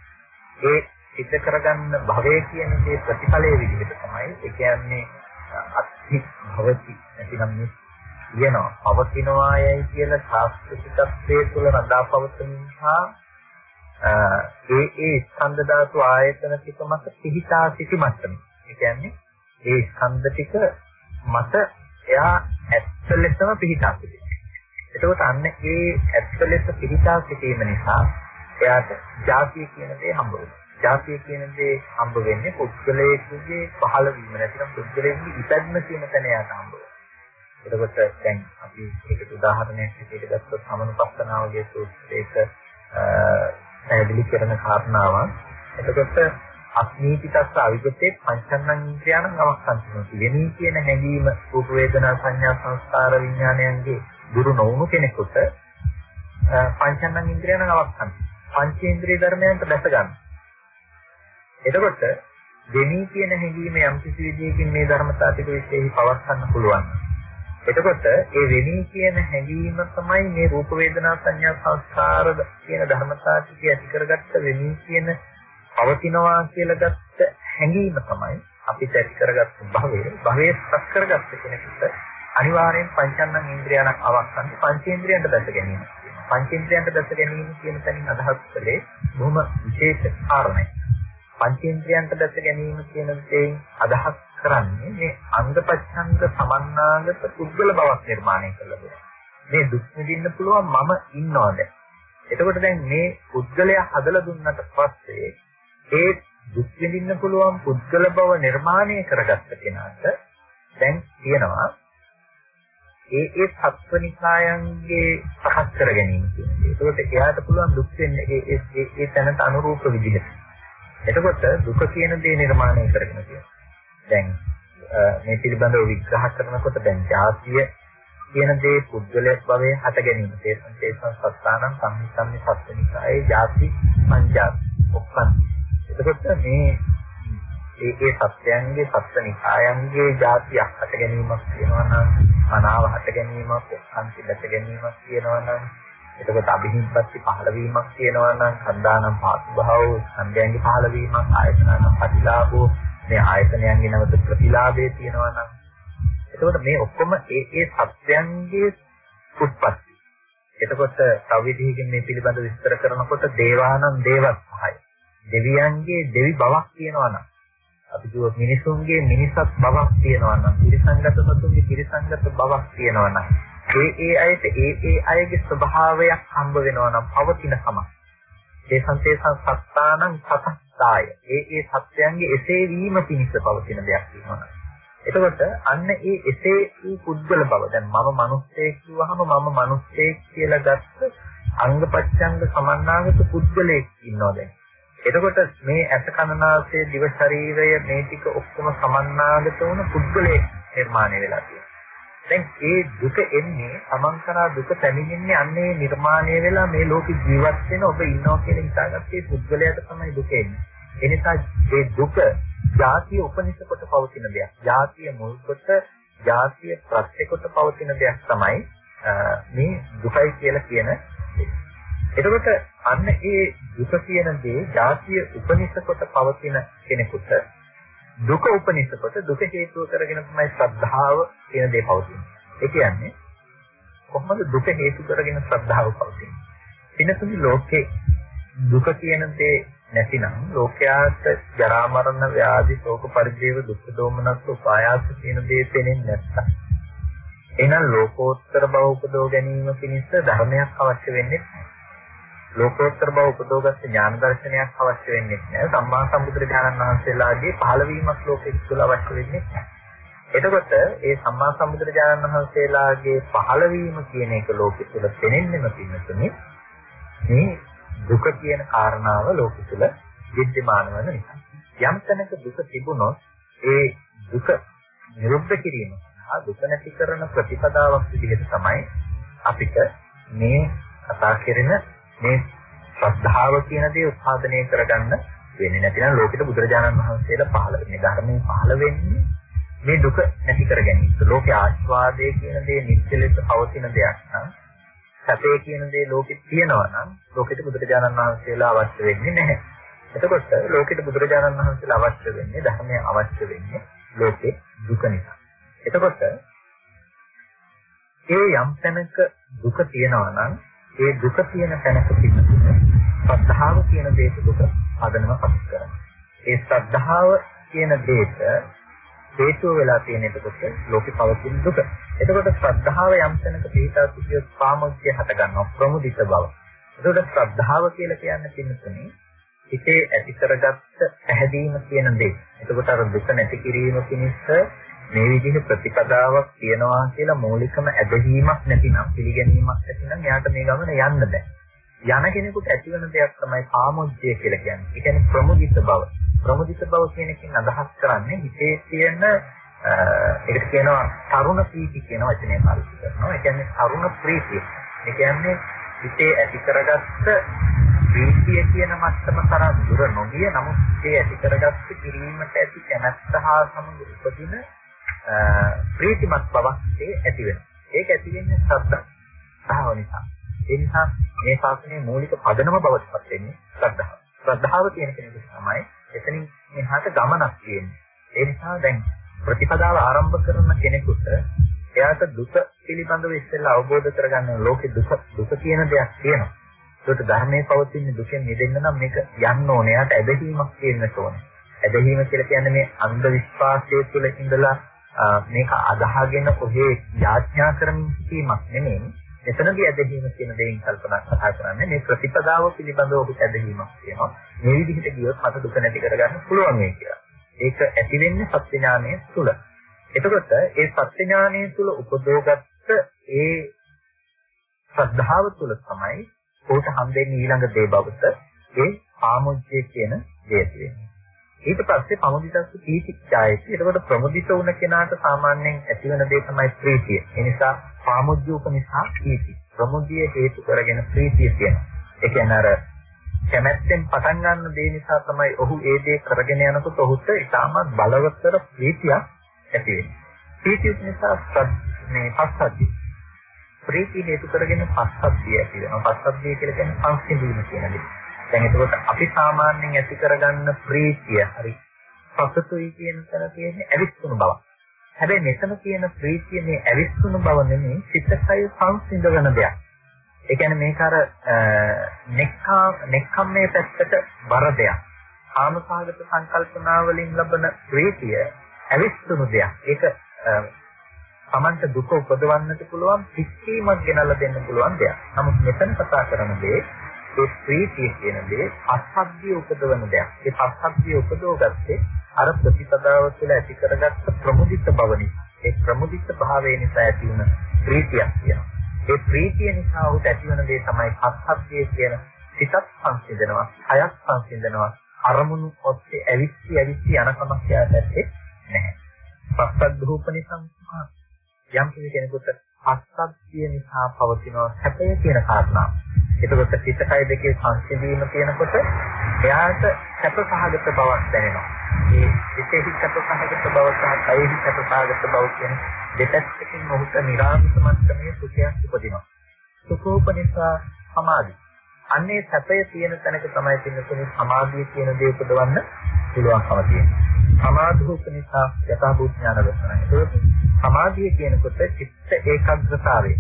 ඒ සිද්ධ කරගන්න භවය කියන දේ ප්‍රතිඵලයේ විදිහට තමයි ඒ කියන්නේ අත්‍ති භවති නැතිනම් මේ කියනවා පවතිනවායයි කියලා ශාස්ත්‍රිකත්වයේ තුල රඳාපවතිනවා ඒ ඒ ස්කන්ධ ධාතු ආයතන ටික මත පිහිටා සිටි මට්ටම. ඒ කියන්නේ ඒ ස්කන්ධ ටික මත එයා ඇත්ත ලෙසම පිහිටා සිටිනවා. එතකොට අන්න ඒ ඇත්ත ලෙස පිහිටා සිටීම නිසා එයාට ජාතිය කියන දේ හම්බ වෙනවා. ජාතිය කියන දේ හම්බ වෙන්නේ පුද්ගලයෙකුගේ පහළ වීම නැතිනම් පුද්ගලයෙකුගේ ඉපැද්ම කියන තැන යාට හම්බ වෙනවා. එතකොට දැන් අපි ඒකට උදාහරණයක් විදිහට ගත්තොත් සමනුපස්සනාවගේ සූත්‍රයක පැහැදිලි කරන කාරණාවක්. එතකොට අස්නීතිකස්ස අවිගතේ පංචන්නං ඉන්ද්‍රියයන් අවස්ථන්ති වෙනී කියන හැඟීම රූප වේදනා සංඥා සංස්කාර විඥානයන්ගේ දුරු නොවුණු කෙනෙකුට පංචන්නං ඉන්ද්‍රියයන් අවස්ථන්ති පංචේන්ද්‍රිය ධර්මයන්ට දැස ගන්නවා එතකොට දෙමී කියන හැඟීම යම් කිසි විදියකින් මේ ධර්මතා ටික විශ්ේෂයි පවත්වන්න පුළුවන්. එතකොට ඒ වෙමී කියන හැඟීම තමයි මේ රූප වේදනා සංඥා සංස්කාර කියන ධර්මතා ටික ඇති කරගත්ත වෙමී කියන පවතිනවා කියලා ගත්ත හැඟීම තමයි අපිට ඇති කරගත්ත භවය. භවයේ සක් කරගත්ත කෙනෙකුට අනිවාර්යෙන් පංචන්නන් ඉන්ද්‍රියණක් අවස්සන් පංචේන්ද්‍රයන්ට දැස ගැනීම. පංචේන්ද්‍රයන්ට දැස ගැනීම කියන තැනින් අදහස් කළේ බොහොම විශේෂ කාරණයක්. පංචේන්ද්‍රයන්ට දැස ගැනීම කියන දෙයින් අදහස් කරන්නේ මේ අංගපච්ඡන්ද සමන්නාගත පුද්ගල බවක් නිර්මාණය කළා දෙයක්. මේ දුක් විඳින්න පුළුවන් මම ඉන්නවද? එතකොට දැන් මේ පුද්ගලයා හදලා දුන්නට පස්සේ ඒ දුක් විඳින්න පුළුවන් පුද්ගල බව නිර්මාණය කරගත්ත කෙනාට දැන් කියනවා ඒ ඒ සත්වනිකායන්ගේ සකස් කර ගැනීම කියන්නේ. ඒකට එයාට පුළුවන් දුක් වෙන්නේ ඒ ඒ ඒ තැනට අනුරූප විදිහට. එතකොට දුක කියන දේ නිර්මාණය කරගෙන තියෙනවා. දැන් මේ පිළිබඳව විග්‍රහ කරනකොට දැන් ජාතිය කියන දේ පුද්ගලයක් භවයේ හට ගැනීම. තේසං තේසං සත්තානං සම්මිසම්මි සත්ත්වනිකායේ ජාති පංජාති ඔක්කන්. එතකොට මේ ඒ ඒ සත්‍යයන්ගේ සත්ත්වනිකායන්ගේ ජාතියක් හට ගැනීමක් වෙනවා නම් මනාව හට ගැනීමක් ඔක්කන් පිළිදැක ගැනීමක් වෙනවා නම් එතකොට අභිහිම්පත්ති පහළ වීමක් කියනවා නම් සන්දානම් පාසුභාව සංඥාන්ගේ පහළ වීමක් ආයතනනම් ප්‍රතිලාභෝ මේ ආයතනයන්ගේ නැවත ප්‍රතිලාභේ තියෙනවා නම් එතකොට මේ ඔක්කොම ඒ ඒ සත්‍යයන්ගේ උත්පත්ති. එතකොට තව විදිහකින් මේ පිළිබඳ විස්තර කරනකොට දේවානම් දේවස්සහය. දෙවියන්ගේ දෙවි බවක් තියෙනවා නම් අපි කිව්වොත් මිනිසුන්ගේ මිනිසත් බවක් තියෙනවා නම් තිරිසංගත සතුන්ගේ තිරිසංගත බවක් තියෙනවා නම් ඒ ඒ අයට ඒ ඒ අයගේ ස්වභාවයක් හම්බ වෙනවා නම් පවතින කම. ඒ සංතේසං සත්තානං සතස්සාය. ඒ ඒ සත්‍යයන්ගේ එසේ වීම පිණිස පවතින දෙයක් තියෙනවා. එතකොට අන්න ඒ එසේ වූ පුද්ගල බව දැන් මම මිනිස්සෙක් කිව්වහම මම මිනිස්සෙක් කියලා ගත්ත අංගපච්ඡංග සමන්නාගත පුද්ගලෙක් ඉන්නවා දැන්. එතකොට මේ ඇස කනනාසය දිව ශරීරය මේ ටික ඔක්කොම සමන්නාගත වුණ පුද්ගලයෙක් නිර්මාණය වෙලා තියෙනවා. දැන් ඒ දුක එන්නේ සමන්තරා දුක පැමිණෙන්නේ අන්නේ නිර්මාණය වෙලා මේ ලෝක ජීවත් වෙන ඔබ ඉන්නවා කියලා හිතාගත්තේ පුද්ගලයාට තමයි දුක එන්නේ. එනිසා මේ දුක ಜಾතිය උපනිෂ කොට පවතින දෙයක්. ಜಾතිය මුල් කොට, ಜಾතිය ප්‍රත්‍ය කොට පවතින දෙයක් තමයි මේ දුකයි කියලා කියන එතකොට අන්න ඒ දුක කියන දේ ಜಾතිය උපනිෂ කොට පවතින කෙනෙකුට දුක උපනිෂකොට දුක හේතුව කරගෙන තමයි ශ්‍රද්ධාව කියන දේ පවතින්නේ. ඒ කියන්නේ කොහොමද දුක හේතු කරගෙන ශ්‍රද්ධාව පවතින්නේ? වෙනසුනි ලෝකේ දුක කියන දේ නැතිනම් ලෝකයාට ජරා මරණ ව්‍යාධි ශෝක පරිදේව දුක් දෝමනස් උපායාස කියන දේ පෙනෙන්නේ නැත්තම් එහෙනම් ලෝකෝත්තර බව උපදව ගැනීම පිණිස ධර්මයක් අවශ්‍ය වෙන්නේ නැහැ. ලෝකෝත්තර බව උපදෝගත් ඥාන දර්ශනයක් අවශ්‍ය වෙන්නේ නැහැ. සම්මා සම්බුදුරජාණන් වහන්සේලාගේ පහළවීමක් ලෝකෙක තුල අවශ්‍ය වෙන්නේ නැහැ. එතකොට ඒ සම්මා සම්බුදුරජාණන් වහන්සේලාගේ පහළවීම කියන එක ලෝකෙ තුල දැනෙන්නෙම පින්නතුනේ මේ දුක කියන කාරණාව ලෝකෙ තුල විද්‍යමාන වෙන නිසා. යම් තැනක දුක තිබුණොත් ඒ දුක නිරුද්ධ කිරීම සහ දුක නැති කරන ප්‍රතිපදාවක් විදිහට තමයි අපිට මේ කතා කරන මේ ශ්‍රද්ධාව කියන දේ උත්පාදනය කරගන්න වෙන්නේ නැතිනම් ලෝකෙට බුදුරජාණන් වහන්සේලා පහළ වෙන්නේ ධර්මයෙන් පහළ වෙන්නේ මේ දුක නැති කර ගැනීම. ලෝකේ ආස්වාදයේ කියන දේ නිත්‍ය ලෙස පවතින දෙයක් නම් සැපේ කියන දේ ලෝකෙ තියෙනවා නම් ලෝකෙට බුදුරජාණන් වහන්සේලා අවශ්‍ය වෙන්නේ නැහැ. එතකොට ලෝකෙට බුදුරජාණන් වහන්සේලා අවශ්‍ය වෙන්නේ ධර්මය අවශ්‍ය වෙන්නේ ලෝකේ දුක නිසා. එතකොට ඒ යම් තැනක දුක තියෙනවා නම් ඒ දුක තියෙන තැනක පිටුනේ ශ්‍රද්ධාව කියන දේට දුක හදනම පසු කරනවා. ඒ ශ්‍රද්ධාව කියන දේට හේතුව වෙලා තියෙන එතකොට ලෝකේ පවතින දුක. එතකොට ශ්‍රද්ධාව යම් තැනක පිටා සිටිය සාමෝක්‍ය හට ගන්නවා ප්‍රමුදිත බව. එතකොට ශ්‍රද්ධාව කියලා කියන්නේ පින්නතුනේ හිතේ ඇති කරගත්ත පැහැදීම කියන දේ. එතකොට අර දුක නැති කිරීම පිණිස මේ විදිහේ ප්‍රතිපදාවක් තියනවා කියලා මූලිකම ඇදහිීමක් නැතිනම් පිළිගැනීමක් නැතිනම් එයාට මේ ගමන යන්න බෑ. යන කෙනෙකුට ඇතිවන දෙයක් තමයි කාමොච්චය කියලා කියන්නේ. ඒ කියන්නේ ප්‍රමුදිත බව. ප්‍රමුදිත බව කියන එකෙන් අදහස් කරන්නේ හිතේ තියෙන ඒකට කියනවා තරුණ ප්‍රීති කියන වචනය පාවිච්චි කරනවා. ඒ කියන්නේ තරුණ ප්‍රීතිය. ඒ කියන්නේ හිතේ ඇති කරගත්ත ප්‍රීතිය කියන මට්ටම තරම් දුර නොගිය නමුත් හිතේ ඇති කරගත්ත කිරීමට ඇති කැමැත්ත හා සමග උපදින ප්‍රීතිමත් බවක් ඇති වෙනවා. ඒක ඇති වෙන්නේ ශ්‍රද්ධාව නිසා. ඒ නිසා මේ ශාසනයේ මූලික පදනම බවට පත් වෙන්නේ ශ්‍රද්ධාව. ශ්‍රද්ධාව කියන කෙනෙක් තමයි එතනින් එහාට ගමනක් තියෙන්නේ. ඒ නිසා දැන් ප්‍රතිපදාව ආරම්භ කරන කෙනෙකුට එයාට දුක පිළිබඳව ඉස්සෙල්ලා අවබෝධ කරගන්න ලෝකේ දුක දුක කියන දෙයක් තියෙනවා. ඒකට ධර්මයේ පවතින දුකෙන් මිදෙන්න නම් මේක යන්න ඕනේ. එයාට ඇදහිීමක් තියෙන්න ඕනේ. ඇදහිීම කියලා කියන්නේ මේ අන්ධ විශ්වාසය තුළ ඉඳලා මේක අදහාගෙන කොහේ යාඥා කරමින් සිටීමක් නෙමෙයි. එතනදී ඇදහිීම කියන දෙයින් කල්පනා කතා කරන්නේ මේ ප්‍රතිපදාව පිළිබඳව ඔබට ඇදහිීමක් තියෙනවා. මේ විදිහට ගියොත් මට දුක නැති කරගන්න පුළුවන් මේ කියලා. ඒක ඇති වෙන්නේ සත්‍ය ඥානයේ තුල. එතකොට ඒ සත්‍ය ඥානයේ තුල උපදෝගත්ත ඒ ශ්‍රද්ධාව තුල තමයි උට හම්බෙන්නේ ඊළඟ දේ බවට ඒ ආමුජ්ජය කියන දේ තියෙන්නේ. ඊට පස්සේ පමුදිතස්ස පීතිච්ඡායති. එතකොට ප්‍රමුදිත වුණ කෙනාට සාමාන්‍යයෙන් ඇතිවන දේ තමයි ප්‍රීතිය. ඒ නිසා පාමුජ්ජූප නිසා ප්‍රීති. ප්‍රමුදිය හේතු කරගෙන ප්‍රීතිය තියෙනවා. ඒ කියන්නේ අර කැමැත්තෙන් පටන් ගන්න දේ නිසා තමයි ඔහු ඒ දේ කරගෙන යනකොට ඔහුට ඉතාමත් බලවත්තර ප්‍රීතියක් ඇති වෙන්නේ. ප්‍රීතිය නිසා මේ පස්සද්ධිය. ප්‍රීතිය හේතු කරගෙන පස්සද්ධිය ඇති වෙනවා. පස්සද්ධිය කියලා කියන්නේ සංසිඳීම කියන දේ. දැන් එතකොට අපි සාමාන්‍යයෙන් ඇති කරගන්න ප්‍රීතිය හරි පසතුයි කියන තැන තියෙන්නේ අවිස්සුණු බව. හැබැයි මෙතන තියෙන ප්‍රීතිය මේ අවිස්සුණු බව නෙමෙයි සිතකය සංසිඳවන දෙයක්. ඒ කියන්නේ මේක අර නෙක්ඛා නෙක්ඛම්මේ පැත්තට බර දෙයක්. ආමසහගත සංකල්පනා වලින් ලබන ප්‍රීතිය ඇවිස්සුණු දෙයක්. ඒක තමන්ට දුක උපදවන්නට පුළුවන් පිස්සීමක් ගෙනල්ලා දෙන්න පුළුවන් දෙයක්. නමුත් මෙතන කතා කරන දේ ඒ ප්‍රීතිය කියන දේ අසද්ධිය උපදවන දෙයක්. ඒ අසද්ධිය උපදවගත්තේ අර ප්‍රතිපදාව තුළ ඇති කරගත්ත ප්‍රමුදිත බව නිසා. ඒ ප්‍රමුදිත භාවය නිසා ඇති වුණ ප්‍රීතියක් කියනවා. ඒ ප්‍රීතිය නිසා උට ඇතිවන දේ තමයි අසද්ධිය කියන සිතක් සංසිඳනවා, හයක් සංසිඳනවා, අරමුණු ඔස්සේ ඇවිස්සි ඇවිස්සි යන සමස්යාවට ඇත්තේ නැහැ. පස්සද්ධූපනි සංඛා යම් කෙනෙකුට පස්සද්ධිය නිසා පවතින සැපය කියන කාරණාව. එතකොට සිත කය දෙකේ සංසිඳීම කියනකොට එයාට සැප සහගත බවක් දැනෙනවා. මේ සිතෙහි සැප සහගත බව සහ කයෙහි සැප සහගත බව කියන දෙපැත්තකින් ඔහුට නිරාමිත මට්ටමේ සුඛයක් උපදිනවා. සුඛෝපනිසා සමාධි. අන්නේ සැපය තියෙන තැනක තමයි තියෙන සමාධිය කියන දේ උපදවන්න පුළුවන්කම තියෙනවා. සමාධික නිසා යථාභූත ඥාන දර්ශනය. ඒක සමාධිය කියනකොට චිත්ත ඒකාග්‍රතාවය.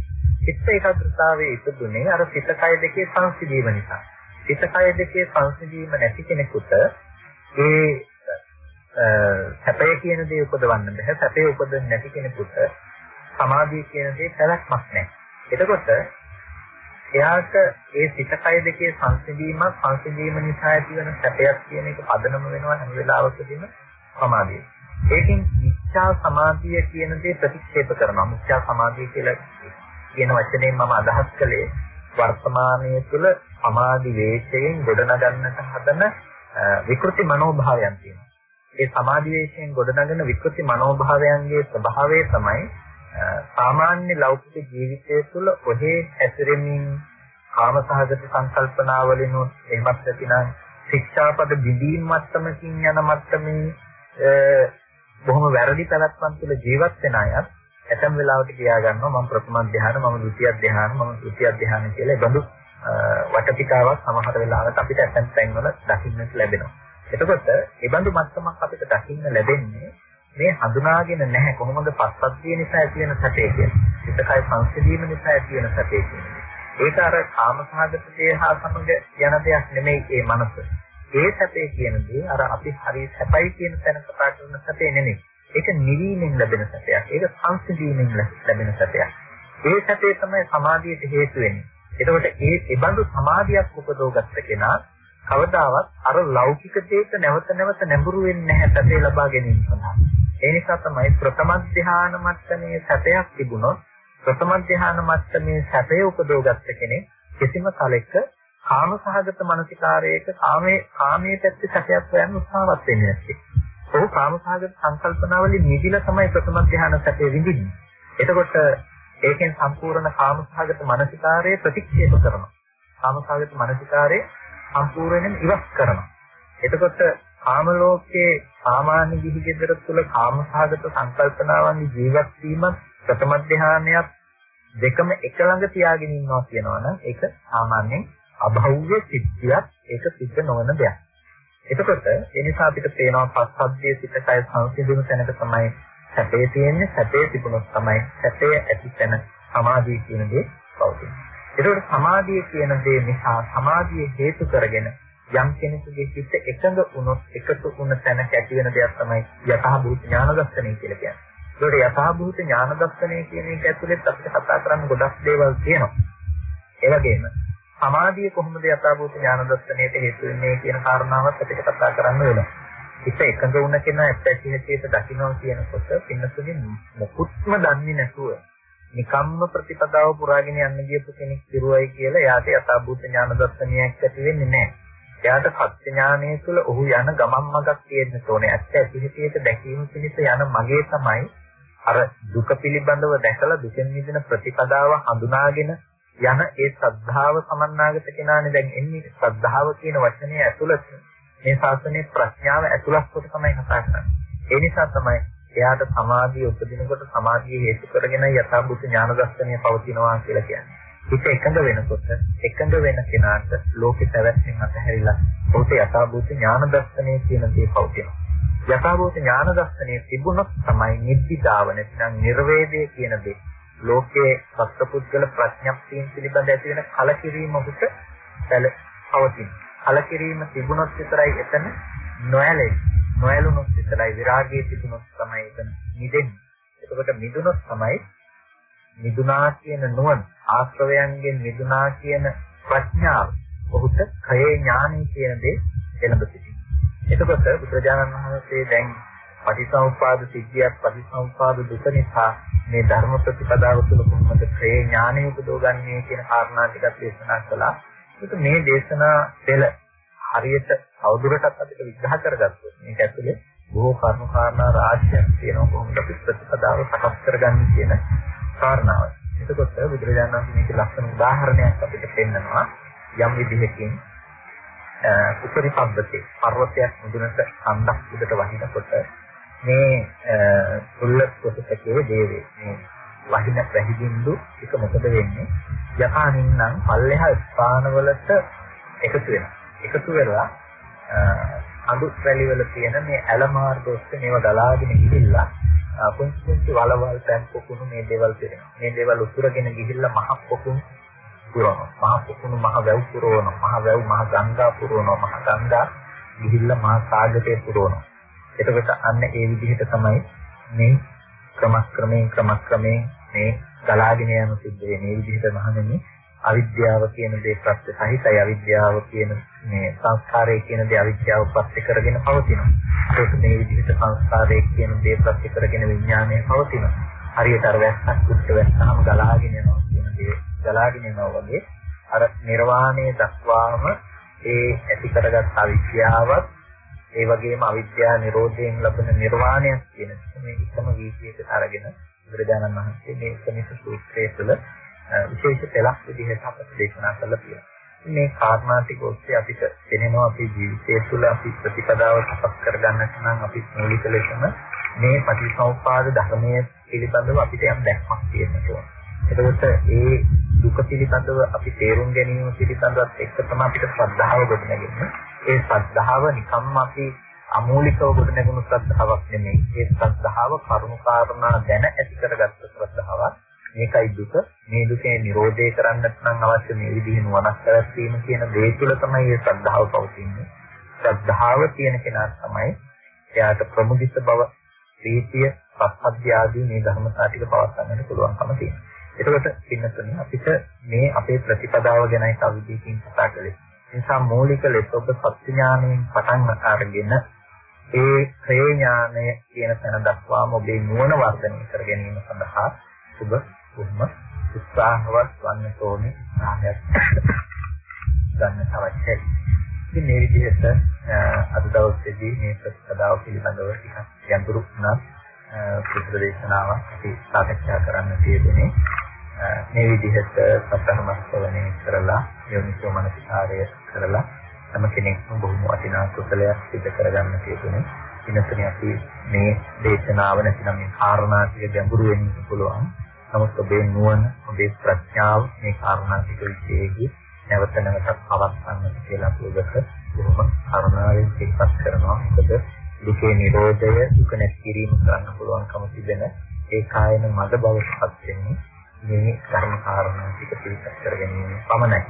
චිත්ත ඒකාග්‍රතාවයේ ඉපදුනේ අර සිත කය දෙකේ සංසිඳීම නිසා. සිත කය දෙකේ සංසිඳීම නැති කෙනෙකුට ඒ සැපය කියන දේ උපදවන්න බෑ. සැපේ උපදින්න නැති කෙනෙකුට සමාධිය කියන දේ පැවැත්මක් නැහැ. එතකොට එයාට ඒ සිත කය දෙකේ සංසිඳීමක් සංසිඳීම නිසා ඇතිවන සැපයක් කියන එක පදනම වෙනවා හැම වෙලාවකදීම සමාධිය. ඒකෙන් මිච්ඡා සමාධිය කියන දේ ප්‍රතික්ෂේප කරනවා. මිච්ඡා සමාධිය කියලා කියන වචනයෙන් මම අදහස් කළේ වර්තමානයේ තුල සමාධි වේශයෙන් ගොඩනගන්නට හදන විකෘති මනෝභාවයන් තියෙනවා. ඒ සමාධි වේශයෙන් ගොඩනගන විකෘති මනෝභාවයන්ගේ ස්වභාවය තමයි සාමාන්‍ය ලෞකික ජීවිතය තුළ ඔහේ ඇසිරෙමින් කාමසහගත සංකල්පනාවලින් එහෙමත් නැතිනම් ශික්ෂාපද බිඳීම් මට්ටමකින් යන මට්ටමේ බොහොම වැරදි පැවැත්මක් තුළ ජීවත් වෙන අයත් ඇතම් වෙලාවට කියා ගන්නවා මම ප්‍රථම ධ්‍යාන මම ဒုတိ ය ධ්‍යාන මම තෘතිය ධ්‍යාන කියලා බඳු වටපිටාවක් සමහර වෙලාවට අපිට ඇතම් තැන්වල දකින්නට ලැබෙනවා. එතකොට ඒ බඳු මට්ටමක් අපිට දකින්න ලැබෙන්නේ මේ හඳුනාගෙන නැහැ කොහොමද පස්සද්ධිය නිසා ඇති වෙන සැපේ කියන්නේ. හිතකය සංසිඳීම නිසා ඇති වෙන සැපේ කියන්නේ. ඒක අර කාමසහගත දේ හා සමග යන දෙයක් නෙමෙයි ඒ මනස. ඒ සැපේ කියන දේ අර අපි හරි සැපයි කියන තැන කතා කරන සැපේ නෙමෙයි. ඒක නිවීමෙන් ලැබෙන සැපයක්. ඒක සංසිඳීමෙන් ලැබෙන සැපයක්. ඒ සැපේ තමයි සමාධියට හේතු වෙන්නේ. එතකොට ඒ ඒබඳු සමාධියක් උපදවගත්ත කෙනා කවදාවත් අර ලෞකික දේට නැවත නැවත නැඹුරු වෙන්නේ නැහැ සැපේ ලබා ගැනීම සඳහා. ඒ නිසා තමයි ප්‍රථම ධ්‍යාන මට්ටමේ සැපයක් තිබුණොත් ප්‍රථම ධ්‍යාන මට්ටමේ සැපය උපදවගත්ත කෙනෙක් කිසිම කලෙක කාමසහගත මානසිකාරයක කාමයේ කාමයේ පැත්තේ සැපයක් හොයන්න උත්සාහවත් වෙන්නේ නැති. ඔහු කාමසහගත සංකල්පනාවලින් නිදිලා තමයි ප්‍රථම ධ්‍යාන සැපේ විඳින්නේ. එතකොට ඒකෙන් සම්පූර්ණ කාමසහගත මානසිකාරය ප්‍රතික්ෂේප කරනවා. කාමසහගත මානසිකාරය සම්පූර්ණයෙන් ඉවත් කරනවා. එතකොට කාම ලෝකයේ සාමාන්‍ය ගිහි ගෙදර තුල කාමසහගත සංකල්පනාවන් ජීවත් වීමත් ප්‍රථම ධානයත් දෙකම එක ළඟ තියාගෙන ඉන්නවා කියනවා නම් ඒක සාමාන්‍යයෙන් අභෞවිය සිද්ධියක් ඒක සිද්ධ නොවන දෙයක්. එතකොට ඒ නිසා අපිට පේනවා පස්සද්ධිය සිත කය සංසිඳුණු තැනක තමයි සැපේ තියෙන්නේ සැපේ තිබුණොත් තමයි සැපේ ඇති තැන සමාධිය කියන දේ පවතින්නේ. ඒකෝට සමාධිය කියන දේ නිසා සමාධිය හේතු කරගෙන යම් කෙනෙකුගේ හිත එකඟ වුණොත් එකතු වුණ තැනක ඇති වෙන දෙයක් තමයි යථාභූත ඥාන දර්ශනය කියලා කියන්නේ. ඒකට යථාභූත ඥාන දර්ශනය කියන එක ඇතුළේ අපිට කතා කරන්න ගොඩක් දේවල් තියෙනවා. ඒ වගේම සමාධිය කොහොමද යථාභූත ඥාන දර්ශනයට හේතු වෙන්නේ කියන කාරණාවත් අපිට කතා කරන්න වෙනවා. හිත එකඟ වුණ කෙනා ඇත්තටි හැටියට දකින්නවා කියනකොට පින්නතුනේ මොකුත්ම දන්නේ නැතුව නිකම්ම ප්‍රතිපදාව පුරාගෙන යන්න ගියපු කෙනෙක් දිරුවයි කියලා එයාට යථාභූත ඥාන දර්ශනයක් ඇති වෙන්නේ නැහැ. එයාට සත්‍ය ඥානය තුළ ඔහු යන ගමන් මගක් තියෙන්න ඕනේ. ඇත්ත ඇති හැටියට දැකීම පිණිස යන මගේ තමයි අර දුක පිළිබඳව දැකලා දුකෙන් මිදෙන ප්‍රතිපදාව හඳුනාගෙන යන ඒ ශ්‍රද්ධාව සමන්නාගත කෙනානේ දැන් එන්නේ ශ්‍රද්ධාව කියන වචනේ ඇතුළත මේ ශාසනයේ ප්‍රඥාව ඇතුළත් කොට තමයි කතා කරන්නේ. ඒ නිසා තමයි එයාට සමාධිය උපදිනකොට සමාධිය හේතු කරගෙන යථාභූත ඥාන දර්ශනය පවතිනවා කියලා කියන්නේ. හිත එකඟ වෙනකොට එකඟ වෙන කෙනාට ලෝකේ පැවැත්මෙන් අතහැරිලා ඔහුට යථාභූත ඥාන දර්ශනය කියන දේ පවතිනවා. යථාභූත ඥාන දර්ශනය තිබුණොත් තමයි නිබ්බිදාව නැත්නම් නිර්වේදය කියන දේ ලෝකයේ සත්පුද්ගල ප්‍රඥප්තියන් පිළිබඳ ඇති වෙන කලකිරීම ඔහුට පවතිනවා. කලකිරීම තිබුණොත් විතරයි එතන නොයැලෙන්නේ. නොයැලුනොත් විතරයි විරාගයේ තිබුණොත් තමයි එතන නිදෙන්නේ. එතකොට මිදුනොත් තමයි මිදුනා කියන නුවණ ආශ්‍රවයන්ගෙන් මිදුනා කියන ප්‍රඥාව ඔහුට khයේ ඥානයි කියන දේ එළඹ සිටිනවා. එතකොට බුදුරජාණන් වහන්සේ දැන් පටිසමුප්පාද සිද්ධියක් පටිසමුප්පාද දුක නිසා මේ ධර්ම ප්‍රතිපදාව තුළ කොහොමද khයේ ඥානය උපදවගන්නේ කියන කාරණා ටිකක් දේශනා කළා. ඒක මේ දේශනා පෙළ හරියට අවදුරටත් අපිට විග්‍රහ කරගත්තොත් මේක ඇතුලේ බොහෝ කරුණු කාරණා රාශියක් තියෙනවා කොහොමද අපි ප්‍රතිපදාව සකස් කරගන්නේ කියන කාරණාව. එතකොට බුදුරජාණන් වහන්සේ මේක ලස්සන උදාහරණයක් අපිට පෙන්නනවා යම් විදිහකින් උපරිපබ්බතේ පර්වතයක් මුදුනට කන්දක් උඩට වහිනකොට මේ සුල්ල කොටසකේ දේවේ මේ වහින වැහි බින්දු එක මොකද වෙන්නේ යකානින්නම් පල්ලෙහා ස්ථානවලට එකතු වෙනවා. එකතු වෙලා අඳු රැලි වල තියෙන මේ ඇල මාර්ග ඔස්සේ මේව ගලාගෙන ගිහිල්ලා පුංචි පුංචි වලවල් පැන් පොකුණු මේ දේවල් තියෙනවා. මේ දේවල් උතුරගෙන ගිහිල්ලා මහ පොකුණු පුරවනවා. මහ පොකුණු මහ වැව් පුරවනවා. මහ වැව් මහ ගංගා පුරවනවා. මහ ගංගා ගිහිල්ලා මහ සාගරේ පුරවනවා. එතකොට අන්න ඒ විදිහට තමයි මේ ක්‍රමක්‍රමයෙන් ක්‍රමක්‍රමයෙන් මේ ගලාගෙන යන සිද්ධ වෙන මේ විදිහට මහණෙනි අවිද්‍යාව කියන දේ ප්‍රත්‍ය සහිතයි අවිද්‍යාව කියන මේ සංස්කාරය කියන දේ අවිද්‍යාව ප්‍රත්‍ය කරගෙන පවතිනවා. ඒක මේ විදිහට සංස්කාරය කියන දේ ප්‍රත්‍ය කරගෙන විඥානය පවතිනවා. හරියට අර වැස්සක් කුට්ට වැස්සාම ගලාගෙන යනවා කියන දේ ගලාගෙන යනවා වගේ අර නිර්වාණය දක්වාම ඒ ඇති කරගත් අවිද්‍යාවත් ඒ වගේම අවිද්‍යාව නිරෝධයෙන් ලබන නිර්වාණයක් කියන මේ එකම වීතියකට අරගෙන බුදුරජාණන් වහන්සේ මේ උපනිෂ සූත්‍රයේ තුළ විශේෂ පළක් විදිහට අපට දේශනා කළා කියලා. මේ කාරණා ටික ඔස්සේ අපිට දැනෙනවා අපේ ජීවිතය තුළ අපි ප්‍රතිපදාව සකස් කරගන්නට නම් අපි මූලික ලෙසම මේ පටිච්චසමුප්පාද ධර්මයේ පිළිබඳව අපිට යම් දැක්මක් තියෙන්න ඕන. එතකොට ඒ දුක පිළිබඳව අපි තේරුම් ගැනීම පිළිබඳවත් එක්ක තමයි අපිට ශ්‍රද්ධාව ගොඩනගන්නේ. ඒ ශ්‍රද්ධාව නිකම්ම අපි අමූලිකව ගොඩ නැගුණු ශ්‍රද්ධාවක් නෙමෙයි. ඒ ශ්‍රද්ධාව කරුණු කාරණා දැන ඇති කරගත්ත ශ්‍රද්ධාවක්. මේකයි දුක. මේ දුකේ නිරෝධය කරන්නට නම් අවශ්‍ය මේ විදිහේ නුවණක් පැවැත්වීම කියන දේ තුළ තමයි මේ ශ්‍රද්ධාව පවතින්නේ. ශ්‍රද්ධාව තියෙන කෙනා තමයි එයාට ප්‍රමුදිත බව, ප්‍රීතිය, පස්සද්ධිය ආදී මේ ධර්මතා ටික පවත්වන්නට පුළුවන්කම තියෙනවා. එතකොට පින්නතුනි අපිට මේ අපේ ප්‍රතිපදාව ගැනයි තව විදිහකින් කතා කළේ. නිසා මූලික ලෙස ඔබ සත්‍ය ඥානයෙන් පටන් අරගෙන ඒ ක්‍රේ ඥානය කියන තැන දක්වාම ඔබේ නුවණ වර්ධනය කර ගැනීම සඳහා ඔබ උම්ම උත්සාහවත් වන්න ඕනේ සාහයක් ගන්න අවශ්‍යයි. ඉතින් මේ විදිහට අද දවසේදී මේ ප්‍රතිපදාව පිළිබඳව ටිකක් ගැඹුරු වුණා පුදුර දේශනාවක් අපි සාකච්ඡා කරන්න තියෙන්නේ. මේ විදිහට සතරම ශ්‍රවණය කරලා යොමුසෝ මනසිකාරය කරලා තම කෙනෙක්ම බොහොම වටිනා කුසලයක් සිදු කරගන්න තියෙන්නේ. ඉනතුනේ අපි මේ දේශනාව නැතිනම් මේ කාරණා ටික ගැඹුරු වෙන්න පුළුවන්. නමුත් ඔබේ නුවණ, ඔබේ ප්‍රඥාව මේ කාරණා ටික විශේෂයි නැවත නැවතත් පවත්වන්න කියලා අපලකට බොහොම කරුණාවෙන් සිතපත් කරනවා. මොකද දුකේ නිරෝධය, දුක නැති කිරීම කරන්න පුළුවන්කම තිබෙන ඒ කායන මද බවටපත් වෙන්නේ මේ ධර්ම කාරණා ටික පිළිපැද කර ගැනීම පමණයි.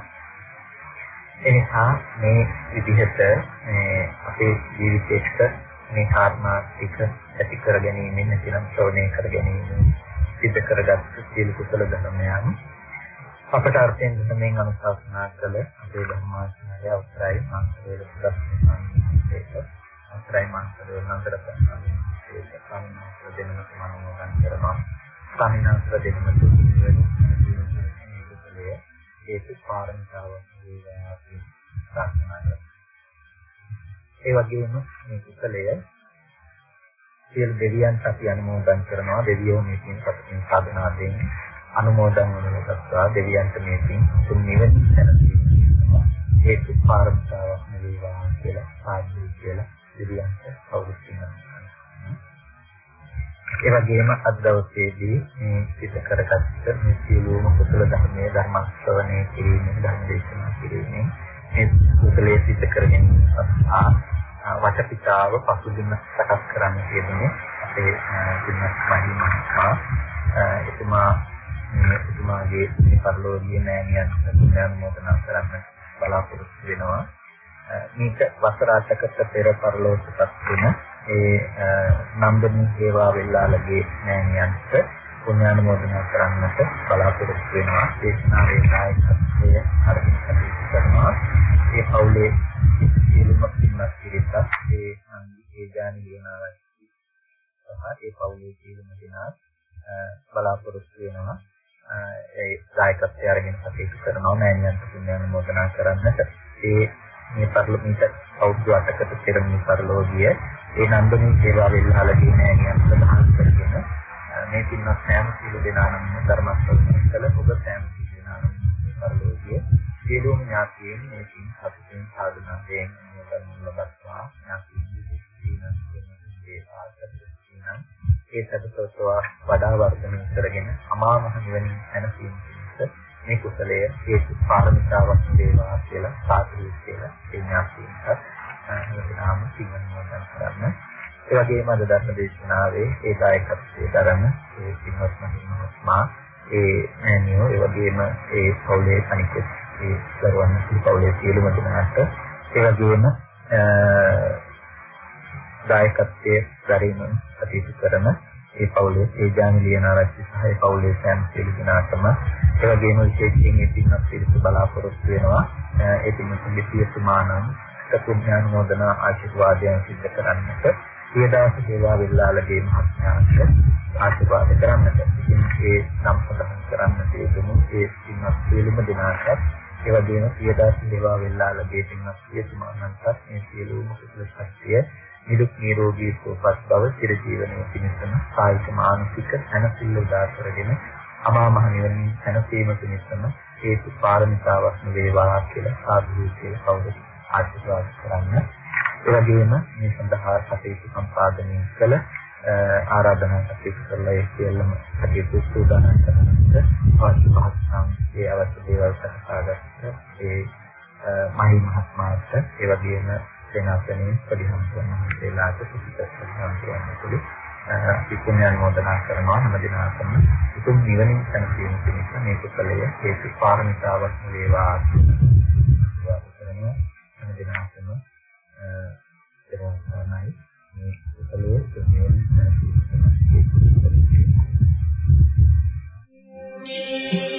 එනිසා මේ විදිහට මේ අපේ ජීවිතයක මේ කාරණා ටික ඇති කර ගැනීම නැතිනම් ශ්‍රවණය කර ගැනීම සිද්ධ කරගත් සියලු කුසල ධර්මයන් අපට අර්ථයෙන් තමයි අනුශාසනා කළ අපේ ධර්මාචාර්ය අවසරයි මාංශයේ සුදස්සනාන්තේක අවසරයි මාංශයේ නන්දර ප්‍රසන්න ඒක සම්මාන දෙන්නම මනෝගන් කරනවා. සමිනාස්ත්‍ර දෙන්නම තුන්වෙනි මේකලය ඒක පාරමිතාවක් වේවා අපි ප්‍රාර්ථනා කරමු. ඒ වගේම මේ කුසලය සියලු දෙවියන්ට අපි අනුමෝදන් කරනවා දෙවියෝ මේ පින් සතුටින් සාධනා දෙන්නේ අනුමෝදන් වනකත්වා දෙවියන්ට මේ පින් තුන් නිවෙන සැනසීම ඒක පාරමිතාවක් වේවා කියලා සාදු කියලා දෙවියන්ට කවුරුත් කියනවා. ඒ වගේම අද දවසේදී මේ සිත කරගත්ත මේ සියලුම කුසල ධර්මයේ ධර්ම ශ්‍රවණය කිරීමෙන් ධර්ම දේශනා කිරීමෙන් මේ කුසලයේ සිත කරගෙන සහ වටපිටාව පසුබිම සකස් කරන්න කියන්නේ අපේ දිනක් මහිමහා එතුමා එතුමාගේ මේ පරිලෝකීය නෑනියන් සම්මානමෝදනා කරන්න බලාපොරොත්තු වෙනවා. මේක වසර 8කට පෙර පරිලෝකපත් වෙන ඒ නන්දනී සේවා වෙල්ලාලගේ නෑනියන්ට පුණ්‍යානුමෝදනා කරන්නට බලාපොරොත්තු වෙනවා. දේශනාවේ නායකත්වය අරගෙන කටයුතු කරනවා. ඒ පවුලේ සියලුම පින්වත් පිරිසත් ඒ සංගීතේ ඥාන ලියනාවයි සහ ඒ පවුලේ සියලුම දෙනා බලාපොරොත්තු වෙනවා. ඒ නායකත්වය අරගෙන කටයුතු කරනවා නෑනියන්ට පුණ්‍යානුමෝදනා කරන්නට. ඒ මේ පරිලෝකීය අවුරුදු 8කට පෙර මේ පරිලෝකීය ඒ නන්දනී සේවා වෙල්ලාලගේ නෑනියන් ප්‍රධාන කරගෙන මේ පින්වත් සෑම සිළු දෙනාම ධර්ම ශ්‍රවණය කළ ඔබ සෑම සිළු දෙනාම පරිලෝකීය සියලුම ඥාතීන් මේ පින් සතුටින් සාධනාවෙන් නිවන් ලබත්වා. ඥාතීන් ඒ සතුටව වඩා වර්ධනය කරගෙන අමා මහ නිවනින් සැනසීම මේ කුසලය හේතු පාරමිතාවක් වේවා කියලා සාදු කියලා ඒ ඥාතීන්ට හැමදාම සිංහලෙන් කරන්න. ඒ වගේම අද ධර්ම දේශනාවේ ඒ දායකත්වයේ දරන ඒ සිංහත් මහින්මහත්මයා ඒ මෑනියෝ ඒ වගේම ඒ පවුලේ අනිත් ඒ දරුවන් පවුලේ සියලුම දෙනාට ඒ වගේම දායකත්වයේ දරින කටයුතු කරන ඒ පවුලේ ඒ ජානි ලියනාරච්චි සහ ඒ පවුලේ සෑම සියලු දෙනාටම ඒ වගේම විශේෂයෙන් ඒ පින්වත් පිරිස බලාපොරොත්තු වෙනවා ඒ පින්වත්ගේ සියසුමානම් පුණ්‍යානුමෝදන ආශිර්වාදයන් සිද්ධ කරන්නට සියදාස සේවා වෙල්ලාලගේ මහත්මයාට ආශිර්වාද කරන්නට. ඉතින් ඒ නම් සඳහන් කරන්න තියෙන්නේ ඒ සින්නත් සියලුම දෙනාට ඒ වගේම සියදාස සේවා වෙල්ලාලගේ පින්වත් සියතුමාණන්ටත් මේ සියලුම කුසල ශක්තිය නිදුක් නිරෝගී සුවපත් බව චිර ජීවනයේ පිණිසම කායික මානසික සැනසෙල්ල උදා කරගෙන අමා මහ නිවනින් සැනසීම පිණිසම හේතු පාරමිතාවක් වේවා කියලා සාදු කියලා කවුරුත් ආශිර්වාද කරන්න. ඒ වගේම මේ සඳහා කටයුතු සම්පාදනය කළ ආරාධනා කටයුතු කළා ඒ සියල්ලම කටයුතු සූදානම් කරනකොට අවශ්‍ය පහසුකම් ඒ අවශ්‍ය දේවල් සකසාගත්ත ඒ මහි මහත්මයාට ඒ වගේම සේනාසනේ පරිහම්සන මහත්මයාට සුපිතස්සම් කියන්නතුළු විපුණ්‍යානුමෝදනා කරනවා හැම දිනකටම උතුම් නිවනින් සැනසීම පිණිස මේ කුසලය හේතු පාරමිතාවක් වේවා. කරනවා හැම දිනකටම දරුවන් සරණයි මේ කුසලයේ සුමේ Thank you.